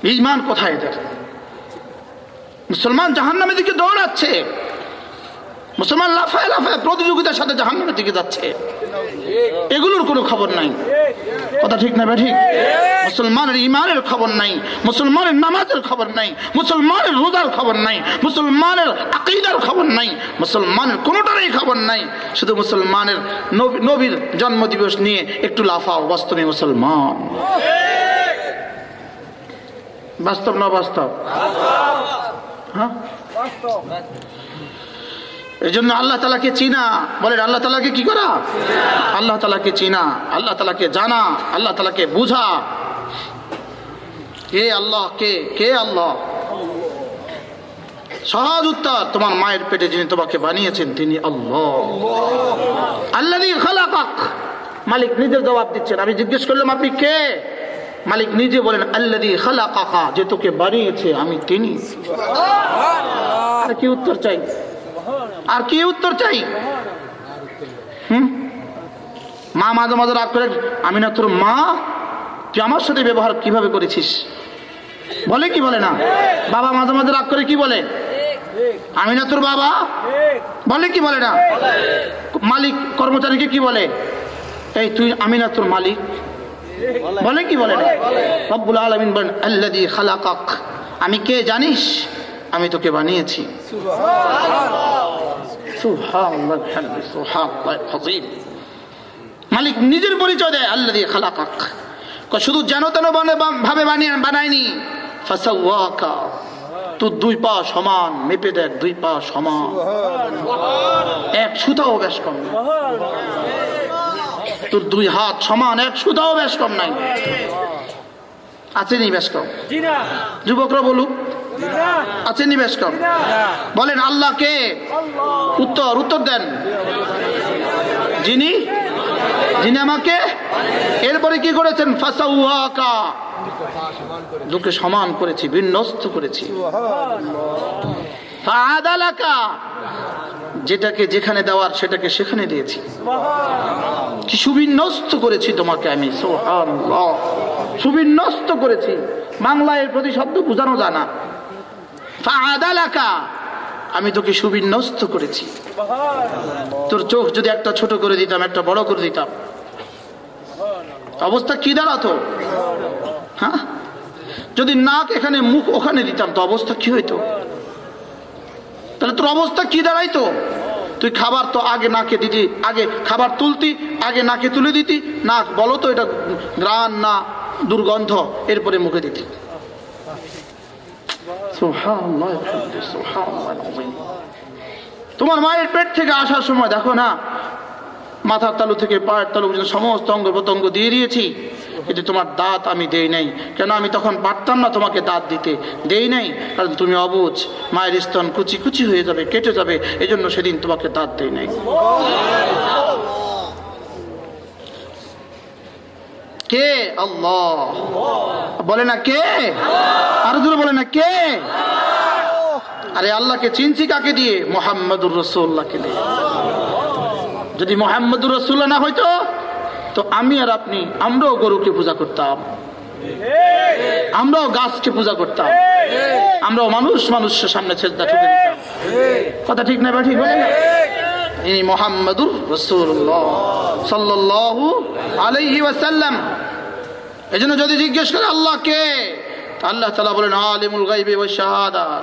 ইমান কোথায় এদের? মুসলমান জাহান্নামের দিকে দৌড়াচ্ছে। মুসলমান লাফায় লাফায় প্রতিযোগিতার সাথে জাহান্নামের দিকে যাচ্ছে। এগুলোর কোনো খবর নাই। কথা ঠিক না ঠিক মুসলমানের ইমানের খবর নাই, মুসলমানের নামাজের খবর নাই, মুসলমানের রোজার খবর নাই, মুসলমানের আকিদার খবর নাই, মুসলমানের কোনোটারই খবর নাই। শুধু মুসলমানের নবী- নবীর জন্মদিবস নিয়ে একটু লাফাও, বাস্তবে মুসলমান। বাস্তব না বাস্তব? হ্যাঁ? এই জন্য আল্লাহ তালাকে চিনা। বলেন, আল্লাহ তালাকে কি করা? আল্লাহ তালাকে চিনা, আল্লাহ তালাকে জানা, আল্লাহ তালাকে বুঝা। কে আল্লাহ, কে কে আল্লাহ? সহজ উত্তর, তোমার মায়ের পেটে যিনি তোমাকে বানিয়েছেন, তিনি আল্লাহ। আল্লাহ মালিক নিজের জবাব দিচ্ছেন। আমি জিজ্ঞেস করলাম, আপনি কে? মালিক নিজে বলেন কাকা যে তোকে বানিয়েছে, আমি তিনি। আর কি উত্তর চাই? আর কি উত্তর চাই? হুম? মা মাঝে মাঝে রাগ করে আমি না তোর মা, তুই আমার সাথে ব্যবহার কীভাবে করেছিস? বলে কি বলে না? বাবা মাঝে মাঝে রাগ করে, কি বলে? আমি না তোর বাবা? বলে কি বলে না? মালিক কর্মচারীকে কি বলে? এই, তুই আমি না তোর মালিক? বলে কি বলে না? আলমিন বলেন আল্লাদি খালাকাক। আমি কে জানিস? আমি তোকে বানিয়েছি। সুবহানাল্লাহ, সুবহানাল্লাহ, আযীম। মালিক নিজের পরিচয় দেয় আল্লাহ দিয়ে খালাকাক শুধু যেন তেন ভাবে বানিয়ে বানায়নি। তোর দুই পা সমান মেপে দেখ দুই পা সমান। এক সুতাও বেশ কম তোর দুই হাত সমান এক সুতাও বেশ কম নাই। আছেনি বেশ কম। যুবকরা বলুক আছেনি বেশ কম বলেন আল্লাহ কে? উত্তর উত্তর দেন। যিনি? যিনি আমাকে? এরপরে কি করেছেন? ফাসাউহাকা। দুকে সমান করেছি বিন্যস্ত করেছি। যেটাকে যেখানে দেওয়ার সেটাকে সেখানে দিয়েছি। কি সুবিন্যস্ত করেছি তোমাকে আমি। সুবিন্যস্ত করেছি। বাংলায় প্রতি শব্দ বোঝানো জানা ফাআদালাকা আমি তোকে সুবিন্যস্ত করেছি। তোর চোখ যদি একটা ছোট করে দিতাম, একটা বড় করে দিতাম। অবস্থা কি দাঁড়াতো হ্যাঁ? যদি নাক এখানে, মুখ ওখানে দিতাম, তো অবস্থা কি হইতো? তাহলে তোর অবস্থা কি দাঁড়াইতো তুই খাবার তো আগে নাকে দিতি, আগে খাবার তুলতি, আগে নাকে তুলে দিতি। নাক বলো তো, এটা গ্রান না দুর্গন্ধ? এরপরে মুখে দিতি। তোমার মায়ের পেট থেকে আসার সময় দেখো না, মাথার তালু থেকে পায়ের তালু পর্যন্ত সমস্ত অঙ্গ প্রত্যঙ্গ দিয়ে দিয়েছি, কিন্তু তোমার দাঁত আমি দেই নাই। কেন আমি তখন পারতাম না তোমাকে দাঁত দিতে? দেই নাই, কারণ তুমি অবুঝ মায়ের স্তন কুচি কুচি হয়ে যাবে, কেটে যাবে, এজন্য সেদিন তোমাকে দাঁত দেই নাই। কে? আল্লাহ। বলে না কে? আরও দূরে বলে না কে? আরে আল্লাহকে চিনছি কাকে দিয়ে? মোহাম্মদুর রসুল্লাহকে দিয়ে। যদি মোহাম্মদুর রসুল্লাহ না হইতো, তো আমি আর আপনি, আমরাও গরুকে পূজা করতাম। আমরাও গাছকে পূজা করতাম। আমরাও মানুষ, মানুষের সামনে ছেদা ঠুকে দিতাম। কথা ঠিক না বা ঠিক বলে না? ইনি মোহাম্মদুর রসুল্লাহ সাল্লাল্লাহু আলাইহি ওয়াসাল্লাম। এজন্য যদি জিজ্ঞেস করে আল্লাহ কে? আল্লাহ তাআলা বলেন আলিমুল ওয়াশ শাহাদা।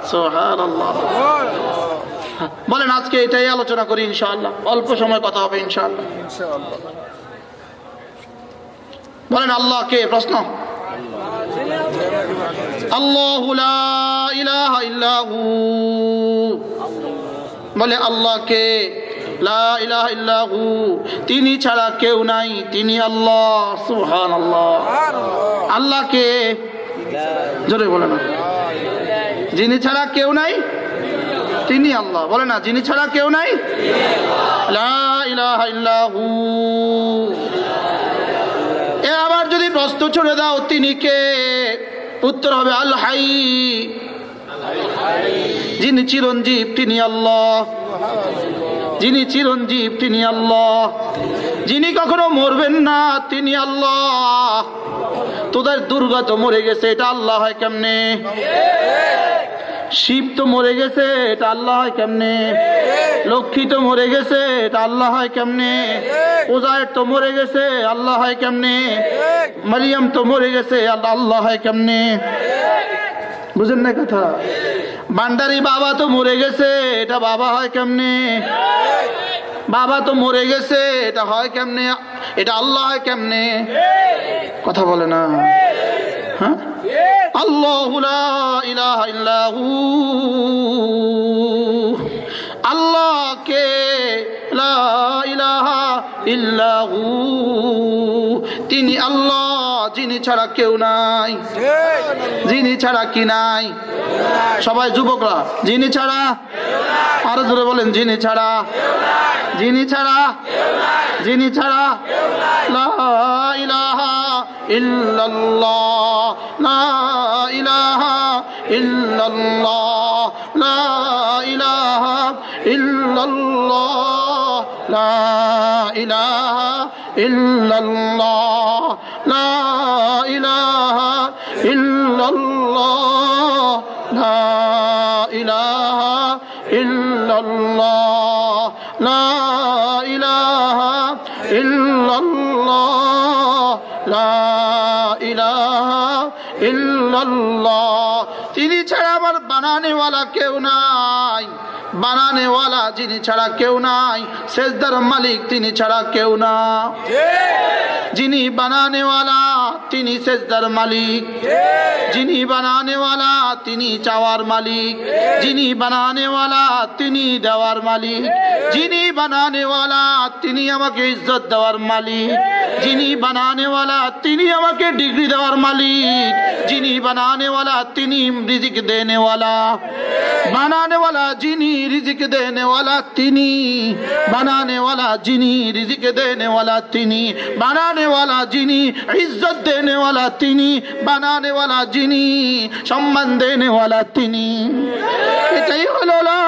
বলেন আজকে এটাই আলোচনা করি ইনশাআল্লাহ। অল্প সময় কথা হবে ইনশাআল্লাহ। বলেন আল্লাহ কে? প্রশ্ন। আল্লাহ বলে আল্লাহ কে? তিনি ছাড়া কেউ নাই, তিনি আল্লাহ, সুবহানাল্লাহ। আল্লাহ কে জোরে বলে না যিনি ছাড়া কেউ নাই, তিনি আল্লাহ। বলে না, যিনি ছাড়া কেউ নাই এ আবার যদি প্রশ্ন ছড়ে দাও, তিনি কে? উত্তর হবে, আল হাই। যিনি চিরঞ্জীব, তিনি আল্লাহ। যিনি চিরঞ্জীব, তিনি আল্লাহ। যিনি কখনো মরবেন না, তিনি আল্লাহ। তোদের দুর্গা তো মরে গেছে, এটা আল্লাহ হয় কেমনে? শিব তো মরে গেছে, এটা আল্লাহ হয় কেমনে? লক্ষ্মী তো মরে গেছে, এটা আল্লাহ হয় কেমনে? ওজায়ের তো মরে গেছে, আল্লাহ হয় কেমনে? মারিয়াম তো মরে গেছে আল্লাহ আল্লাহ হয় কেমনে? বুঝেন না কথা? বান্ডারি বাবা তো মরে গেছে, এটা বাবা হয় কেমনে? বাবা তো মরে গেছে, এটা হয় কেমনে? এটা আল্লাহ হয় কেমনে? কথা বলে না। হ্যাঁ? আল্লাহ ইলাহা ইল্লাহু তিনি আল্লাহ, যিনি ছাড়া কেউ নাই। যিনি ছাড়া কি নাই? সবাই যুবকরা, যিনি ছাড়া? আরও জোরে বলেন, যিনি ছাড়া? যিনি ছাড়া? যিনি ছাড়া? ইলাহা ইল্লাল্লাহ, লা ইলাহা লা ইলাহা লা ইলাহা إلا الله لا إله إلا الله لا إله إلا الله لا إله إلا الله لا إله إلا الله তিনি ছাড়া আমার বানানেওয়ালা কেউ নাই বানানেওয়ালা যিনি ছাড়া কেউ নাই সেজদার মালিক তিনি ছাড়া কেউ না যিনি বানানেওয়ালা তিনি সেজদার মালিক যিনি বানানেওয়ালা তিনি চাওয়ার মালিক যিনি বানানেওয়ালা তিনি দেওয়ার মালিক যিনি বানানেওয়ালা তিনি আমাকে ইজ্জত দেওয়ার মালিক যিনি বানানেওয়ালা তিনি আমাকে ডিগ্রি দেওয়ার মালিক যিনি বানানেওয়ালা তিনি রিজিক দেনেওয়ালা বানানেওয়ালা যিনি রিজিক দেনেওয়ালা তিনি, বানানেওয়ালা যিনি, রিজিক দেনেওয়ালা তিনি, বানানেওয়ালা যিনি, ইজ্জত দেনেওয়ালা তিনি, বানানেওয়ালা যিনি, সম্মান দেনেওয়ালা তিনি। এটাই হলো লা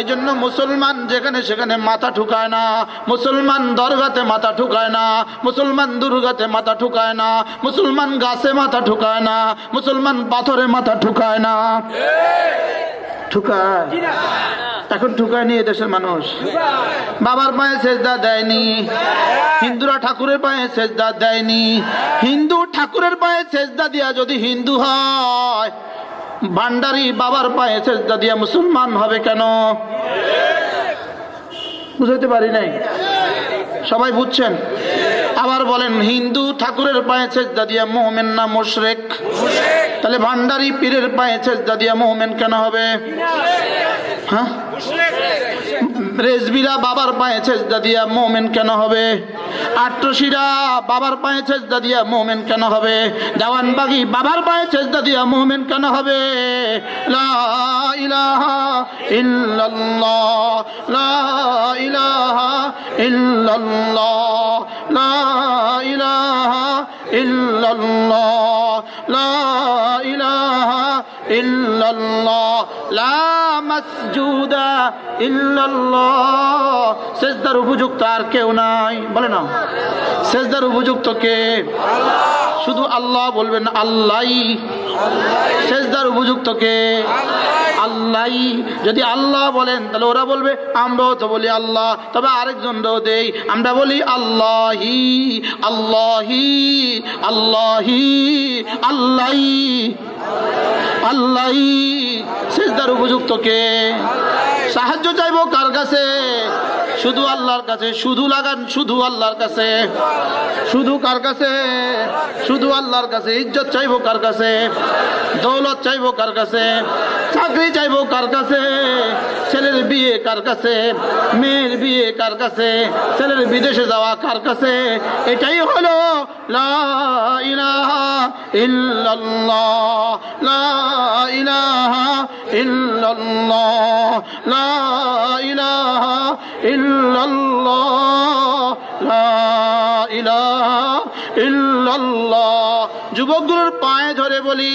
এজন্য মুসলমান যেখানে সেখানে মাথা ঠুকায় না, মুসলমান দরগাতে মাথা ঠুকায় না, মুসলমান দুর্গাতে মাথা ঠুকায় না, মুসলমান গাছে মাথা ঠুকায় না, মুসলমান পাথরে মাথা ঠুকায় না। ঠুকায়। এখন ঠুকায়নি এদেশের মানুষ। বাবার পায়ে সেজদা দেয়নি। হিন্দুরা ঠাকুরের পায়ে সেজদা দেয়নি। হিন্দু ঠাকুরের পায়ে সেজদা দিয়া যদি হিন্দু হয়, ভান্ডারি বাবার পায়ে সেজদা দিয়া মুসলমান হবে কেন? বুঝাইতে পারি নাই। সবাই বুঝছেন? আবার বলেন, হিন্দু ঠাকুরের পায়ে সেজদা দিয়া মোহমেন না মোশরেক? তাহলে ভান্ডারি পীরের পায়ে সেজদা দিয়া মোহমেন কেন হবে? হ্যাঁ? রেজবিরা বাবার পায়ে ছেজদা দিয়া কেন হবে? আট্রসিরা বাবার পায়ে ছেজদা দিয়া কেন হবে? জওয়ানবাগি বাবার পায়ে ছেজদা দিয়া মোমেন কেন হবে? লা ইলাহা ইল্লাল্লাহ, লা সেজদার উপযুক্ত আর কেউ নাই, বলে না সেজদার উপযুক্ত কে? শুধু আল্লাহ বলবেন আল্লাহ। সেজদার উপযুক্ত কে? আল্লাহ। যদি আল্লাহ বলেন, তাহলে ওরা বলবে, আমরাও তো বলি আল্লাহ। তবে আরেকজনরাও দেই। আমরা বলি, আল্লাহি আল্লাহি আল্লাহি আল্লাহ আল্লাহ সেজদার উপযুক্ত কে? সাহায্য চাইব কার কাছে? শুধু আল্লাহর কাছে, শুধু লাগান, শুধু আল্লাহর কাছে। শুধু কার কাছে? শুধু আল্লাহর কাছে, ইজ্জত চাইব কার কাছে? দৌলত চাইব কার কাছে? চাকরি চাইব কার কাছে? ছেলের বিয়ে কার কাছে? মেয়ের বিয়ে কার কাছে? ছেলের বিদেশে যাওয়া কার কাছে? এটাই হলো ইহ ইহ ইহ যুবকগুলোর পায়ে ধরে বলি,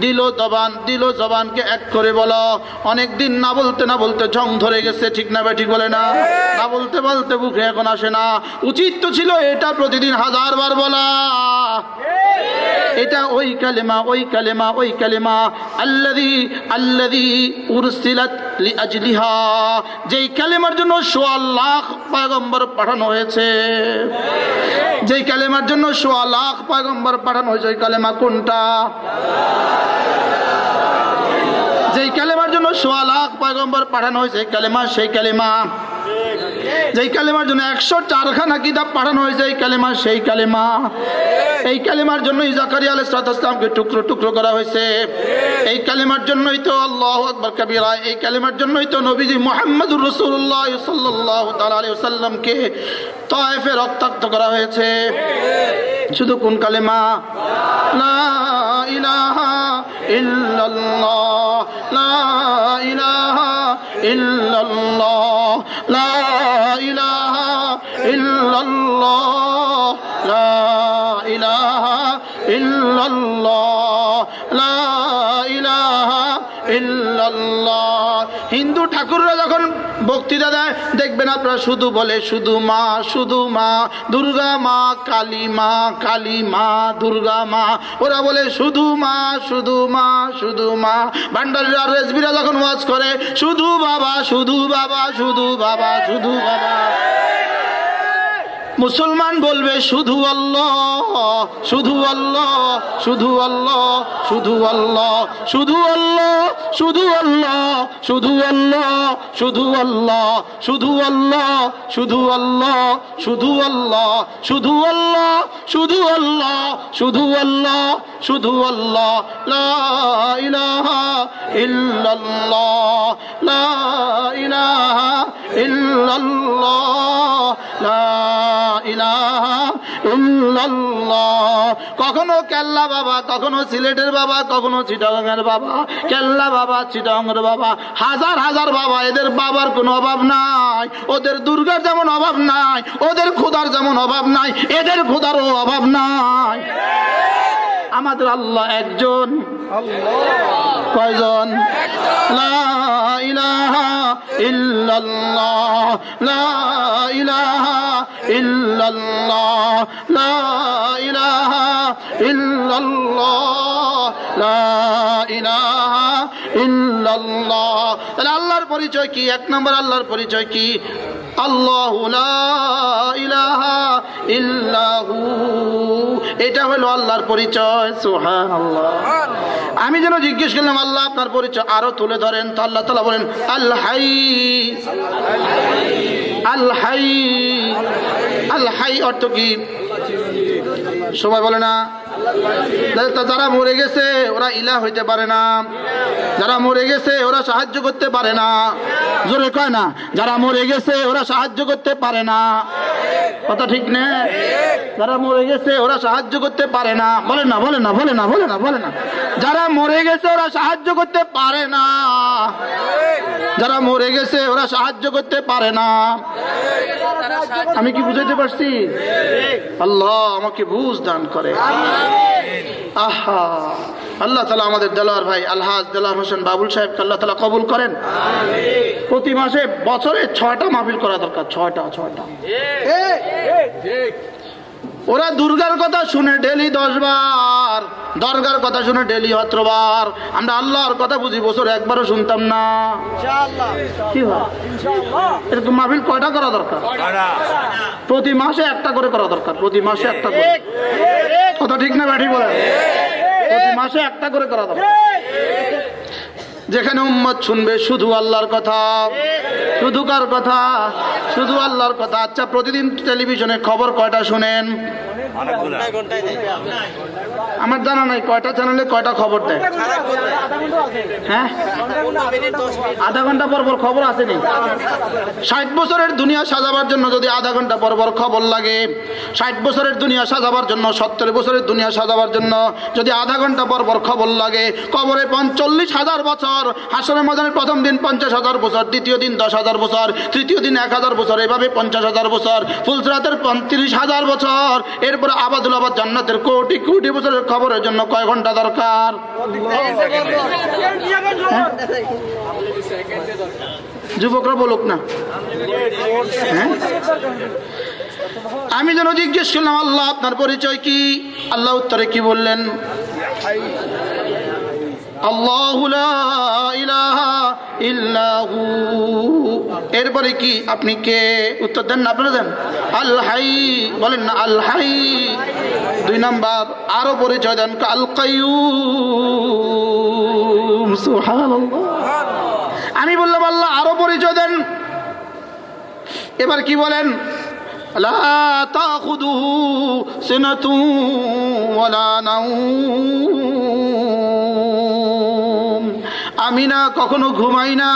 দিল জবান, দিল জবানকে এক করে বলো। অনেক দিন না বলতে না বলতে ঝং ধরে গেছে, ঠিক না ঠিক বলে না। না বলতে বলতে বুকে এখন আসে না। উচিত তো ছিল এটা প্রতিদিন হাজার বার বলা। এটা ওই কালেমা ওই কালেমা ওই কালেমা। আল্লাদি আল্লাদি উরসিলাত যেই কালেমার জন্য সোয়া লাখ পয়গম্বর পাঠানো হয়েছে। যেই কালেমার জন্য সোয়া লাখ পয়গম্বর পাঠানো হয়েছে, ওই কালেমা কোনটা? যেই কালেমার জন্য সোয়া লাখ পয়গম্বর পাঠানো হয়েছে কালেমা, সেই কালেমা। যেই কালেমার জন্য একশো চারখানা কিতাব পাঠানো হয়েছে এই কালেমা সেই কালেমা। এই কালেমার জন্যই জাকারিয়া আলাইসালামকে টুকরো টুকরো করা হয়েছে। এই কালেমার জন্যই তো আল্লাহ আকবর কবিরা এই কালেমার জন্যই তো নবীজি মোহাম্মদুর রসুল্লাহ সাল্লাহ তাল্লামকে তয়েফে রক্তাক্ত করা হয়েছে। শুধু কোন কালেমা? লা ইলাহা ইল্লাল্লাহ লা ইলাহা ইল্লাল্লাহ লা হিন্দু ঠাকুররা যখন বক্তৃতা দেয়, দেখবেন আপনারা শুধু বলে, শুধু মা শুধু মা, দুর্গা মা, কালী মা কালী মা, দুর্গা মা। ওরা বলে, শুধু মা শুধু মা শুধু মা। ভান্ডারীরা রেজবিরা যখন ওয়াজ করে, শুধু বাবা শুধু বাবা শুধু বাবা শুধু বাবা। মুসলমান বলবে শুধু আল্লাহ শুধু আল্লাহ শুধু আল্লাহ শুধু আল্লাহ শুধু আল্লাহ শুধু আল্লাহ শুধু আল্লাহ শুধু আল্লাহ শুধু আল্লাহ শুধু আল্লাহ শুধু আল্লাহ শুধু আল্লাহ শুধু আল্লাহ শুধু আল্লাহ শুধু আল্লাহ লা ইলাহা ইল্লাল্লাহ কখনো কেল্লা বাবা কখনো সিলেটের বাবা কখনো চিটাগাঙের বাবা। কেল্লা বাবা চিটাগাঙের বাবা। হাজার হাজার বাবা এদের বাবার কোনো অভাব নাই। ওদের দুর্গার যেমন অভাব নাই ওদের খোদার যেমন অভাব নাই এদের খোদারও অভাব নাই। আমাদের আল্লাহ একজন। কয়জন? লা ইলাহা আল্লাহর পরিচয় কি? এক নম্বর আল্লাহর পরিচয় কি? আল্লাহ ইলাহা এটা হলো আল্লাহর পরিচয়, সুবহানাল্লাহ। আমি যেন জিজ্ঞেস করলাম, আল্লাহ আপনার পরিচয় আরও তুলে ধরেন, তো আল্লাহ তালা বলেন আল হাই। আল হাই অর্থ কি? সবাই বলে না। যারা মরে গেছে, ওরা ইলা হইতে পারে না। যারা মরে গেছে, ওরা সাহায্য করতে পারে না। জোরে কয় না, যারা মরে গেছে, ওরা সাহায্য করতে পারে না। কথা ঠিক না? যারা মরে গেছে, ওরা সাহায্য করতে পারে না। বলে না বলে না বলে না বলে না বলে না। যারা মরে গেছে, ওরা সাহায্য করতে পারে না। যারা মরে গেছে, ওরা সাহায্য করতে পারে না। আমি কি বুঝাইতে পারছি? আল্লাহ আমাকে বুঝ দান করে। আহা। আল্লাহ তালা আমাদের দেলোয়ার ভাই আলহাজ দেলোয়ার হোসেন বাবুল সাহেবকে আল্লাহ তালা কবুল করেন। প্রতি মাসে বছরে ছয়টা মাহফিল করা দরকার ছয়টা ছয়টা। ওরা দুর্গার কথা শুনে ডেলি দশ বার দরগার কথা শুনে ডেলি অত্রবার। আমরা আল্লাহর কথা বুঝি বছর একবারও শুনতাম না। কি এরকম মাহফিল কয়টা করা দরকার? প্রতি মাসে একটা করে করা দরকার প্রতি মাসে একটা করে। কথা ঠিক না ব্যাঠি বলে প্রতি মাসে একটা করে করা দরকার। যেখানে উম্মত শুনবে শুধু আল্লাহর কথা। শুধু কার কথা? শুধু আল্লাহর কথা। আচ্ছা প্রতিদিন টেলিভিশনে খবর কয়টা শুনেন? আমার জানা নাই, কয়টা চ্যানেলে কয়টা খবর দেয়? হ্যাঁ? আধা ঘণ্টা পর পর খবর আসেনি। ষাট বছরের দুনিয়া সাজাবার জন্য যদি আধা ঘণ্টা পর পর খবর লাগে, ষাট বছরের দুনিয়া সাজাবার জন্য, সত্তর বছরের দুনিয়া সাজাবার জন্য যদি আধা ঘণ্টা পর পর খবর লাগে, কবরে পঞ্চল্লিশ হাজার বছর হাসনের ময়দানের প্রথম দিন পঞ্চাশ হাজার বছর, দ্বিতীয় দিন দশ হাজার বছর, তৃতীয় দিন এক হাজার বছর, এভাবে পঞ্চাশ হাজার বছর, ফুলসরাতের পঁয়ত্রিশ হাজার বছর, এরপরে আবাদুল আবাদ জান্নাতের কোটি কোটি বছরের খবরের জন্য কয় ঘণ্টা দরকার? যুবকরা বলুক না। হ্যাঁ? আমি যেন জিজ্ঞেস করলাম, আল্লাহ, আপনার পরিচয় কি? আল্লাহ উত্তরে কি বললেন? আল্লাহ এরপরে কি? আপনি কে? উত্তর দেন না, আপনারা দেন। আল হাই, বলেন না, আল হাই। দুই নাম্বার, আরও পরিচয় দেন আল কাইয়ুম। আমি বললাম, আল্লাহ, আরও পরিচয় দেন। এবার কি বলেন? লা তাখুদুহু সিনাতু ওয়ালা নাউম। আমি না কখনো ঘুমাই না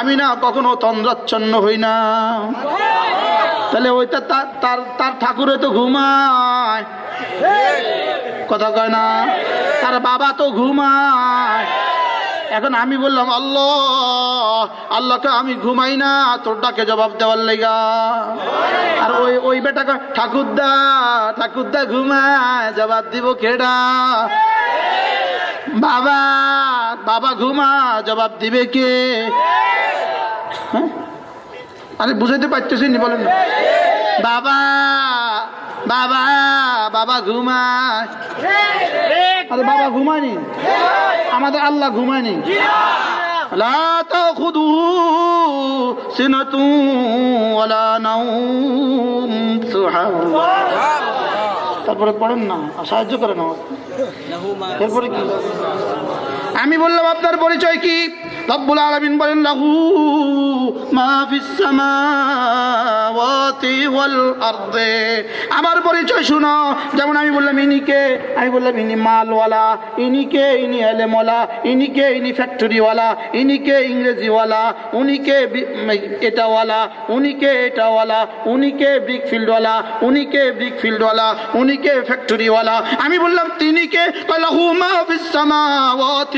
আমি না কখনো তন্দ্রাচ্ছন্ন হই না। তাহলে ওইটা তার তার তার ঠাকুরে তো ঘুমায়। কথা কয় না? তার বাবা তো ঘুমায়। এখন আমি বললাম, আল্লাহ, আল্লাহকে আমি ঘুমাই না তোরটাকে জবাব দেওয়ার লেগা। আর ওই ওই বেটা ঠাকুরদা ঠাকুরদা ঘুমায়, জবাব দিব কেডা? বাবা বাবা ঘুমা, জবাব দিবে কে? হ্যাঁ? আরে বুঝাইতে পারতেছি নি, বলেন বাবা বাবা বাবা ঘুমায় আরে বাবা ঘুমায়নি? আমাদের আল্লাহ সুবহানাল্লাহ। তারপরে পড়েন না, সাহায্য করেন এরপরে কি? আমি বললাম, আপনার পরিচয় কি? রব্বুল আলামিন বলেন, লাহু আমার পরিচয় শুনো। যেমন আমি বললাম ইনিকে আমি বললাম, ইনি মালওয়ালা। ইনিকে ইনি এলেমওয়ালা। ইনিকে ইনি ফ্যাক্টরিওয়ালা। ইনিকে ইংরেজিওয়ালা। উনিকে এটাওয়ালা। উনিকে এটাওয়ালা। উনিকে ব্রিক ফিল্ডওয়ালা উনিকে ব্রিক ফিল্ডওয়ালা উনিকে ফ্যাক্টরিওয়ালা। আমি বললাম তিনিকে লাহু মা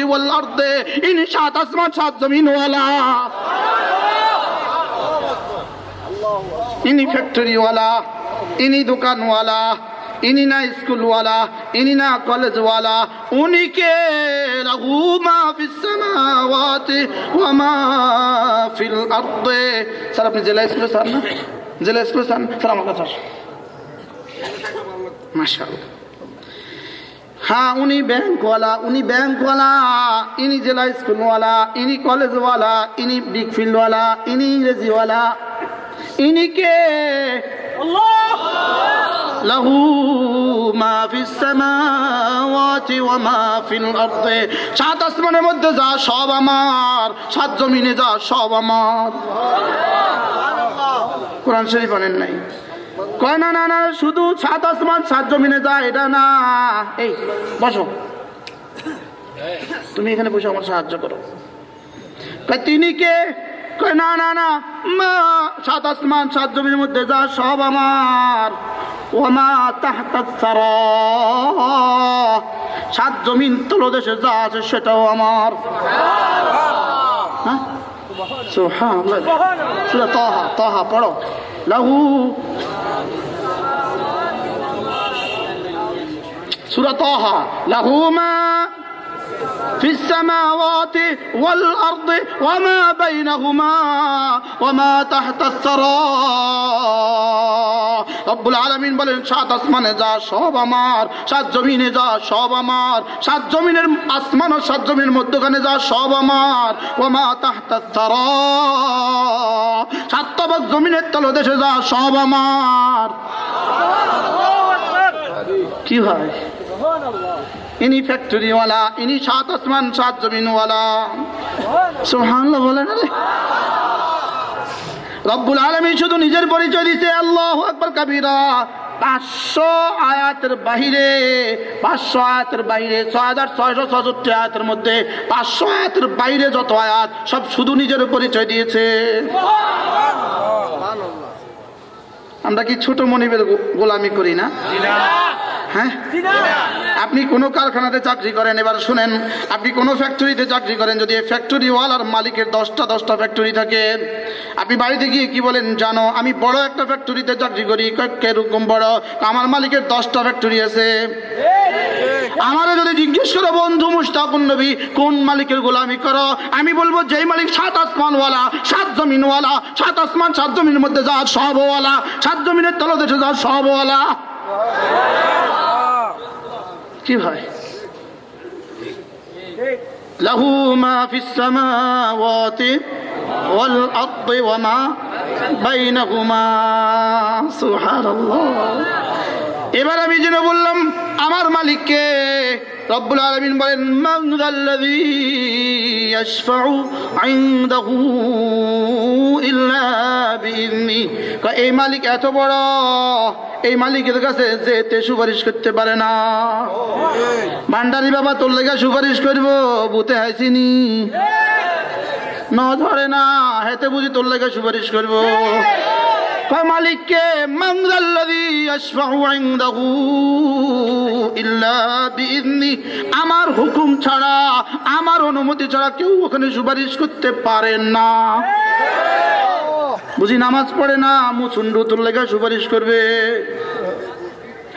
ওয়াল আরদে ইনি সাত আসমান সাত জমিনওয়ালা। ইনি ফ্যাক্টরিওয়ালা, ইনি দোকানওয়ালা, ইনি না স্কুলওয়ালা, ইনি না কলেজওয়ালা। উনি কে? লাহু মা ফিস সামাওয়াতি ওয়া মা ফিল আরদে। স্যার, আপনি জেলা স্কুলে স্যার না? জেলা স্কুলে স্যার? স্যার, আমার কাছে মাশাআল্লাহ। হ্যাঁ উনি ব্যাংকওয়ালা উনি ব্যাংকওয়ালা, ইনি জেলা স্কুলওয়ালা, ইনি কলেজওয়ালা, ইনি বিগ ফিল্ডওয়ালা ইনি ইংরেজিওয়ালা। ইনি কে? লাহু মা ফিস সামাওয়াতি ওয়া মা ফিল আরদে। সাত আসমানের মধ্যে যা সব আমার, সাত জমিনে যা সব আমার। সুবহানাল্লাহ। কোরআন শরীফ বলেন নাই। কয় না না না, শুধু সাত আসমান, সাত জমিনে যা এটা না। এই, বসো। তুমি এখানে বসে আমার সাহায্য করো। তিনি কে? না না না সাত আসমান, সাত জমির মধ্যে যা সব আমার। ওমা তাহতাত সারা। সাত জমিন তলদেশে যা আছে সেটাও আমার। হ্যাঁ? তাহা তাহা, পড়ো। লাহু সূরা তাহা লাহু মা في السماوات والأرض وما بينهما وما تحت الثرى রব্বুল আলমিন বলেন সাত আসমানে যা সব আমার সাত জমিনে যা সব আমার সাত জমিনের আসমান ও সাত জমিনের মধ্যখানে যা সব আমার ওমা তাহতা তারা সাত তবক জমিনের তলদেশে যা সব আমার কি হয় ইনি ফ্যাক্টরিওয়ালা, ইনি সাত আসমান, সাত জমিনওয়ালা। সুবহানাল্লাহ বলেন রব্বুল আলমী শুধু নিজের পরিচয় দিতে আল্লাহ আকবর কাবিরা। পাঁচশো আয়াতের বাহিরে, পাঁচশো আয়াতের বাইরে ছয় হাজার ছয়শো ছষট্টি আয়াতের মধ্যে পাঁচশো আয়াতের বাইরে যত আয়াত, সব শুধু নিজের পরিচয় দিয়েছে। আমরা কি ছোট মনিবের গোলামি করি না? হ্যাঁ? আপনি কোনো কারখানাতে চাকরি করেন এবার শুনেন আপনি কোনো ফ্যাক্টরিতে চাকরি করেন যদি ফ্যাক্টরিওয়ালার মালিকের দশটা দশটা ফ্যাক্টরি থাকে আপনি বাড়িতে গিয়ে কি বলেন জানো আমি বড় একটা ফ্যাক্টরিতে চাকরি করি কেরকম বড়? আমার মালিকের দশটা ফ্যাক্টরি আছে। আমারে যদি জিজ্ঞেস করে, বন্ধু মুস্তাকুন নবী, কোন মালিকের গোলামি করো? আমি বলব, যেই মালিক সাত আসমানওয়ালা, সাত জমিনওয়ালা, সাত আসমান, সাত জমিনের মধ্যে যা সবওয়ালা সাত জমিনের তলদেশে যা সবওয়ালা কি হয় লাহু মা ফিস সামাওয়াতি ওয়াল আরদি ওয়া মা বাইনাহুমা, সুবহানাল্লাহ। এবার আমি যেন বললাম, আমার মালিককে রব্বুল আলমিন বলেন এই মালিক এত বড়, এই মালিকের কাছে যেতে সুপারিশ করতে পারে না। ভান্ডারি বাবা, তোর লেগে সুপারিশ করব বুতে হাইছিনি ন ধরে না হেতে বুঝি তোর লেগে সুপারিশ করব। মালিককে আমার হুকুম ছাড়া, আমার অনুমতি ছাড়া কেউ ওখানে সুপারিশ করতে পারে না। বুঝি নামাজ পড়ে না মুচুন্ডু তোর লেগে সুপারিশ করবে?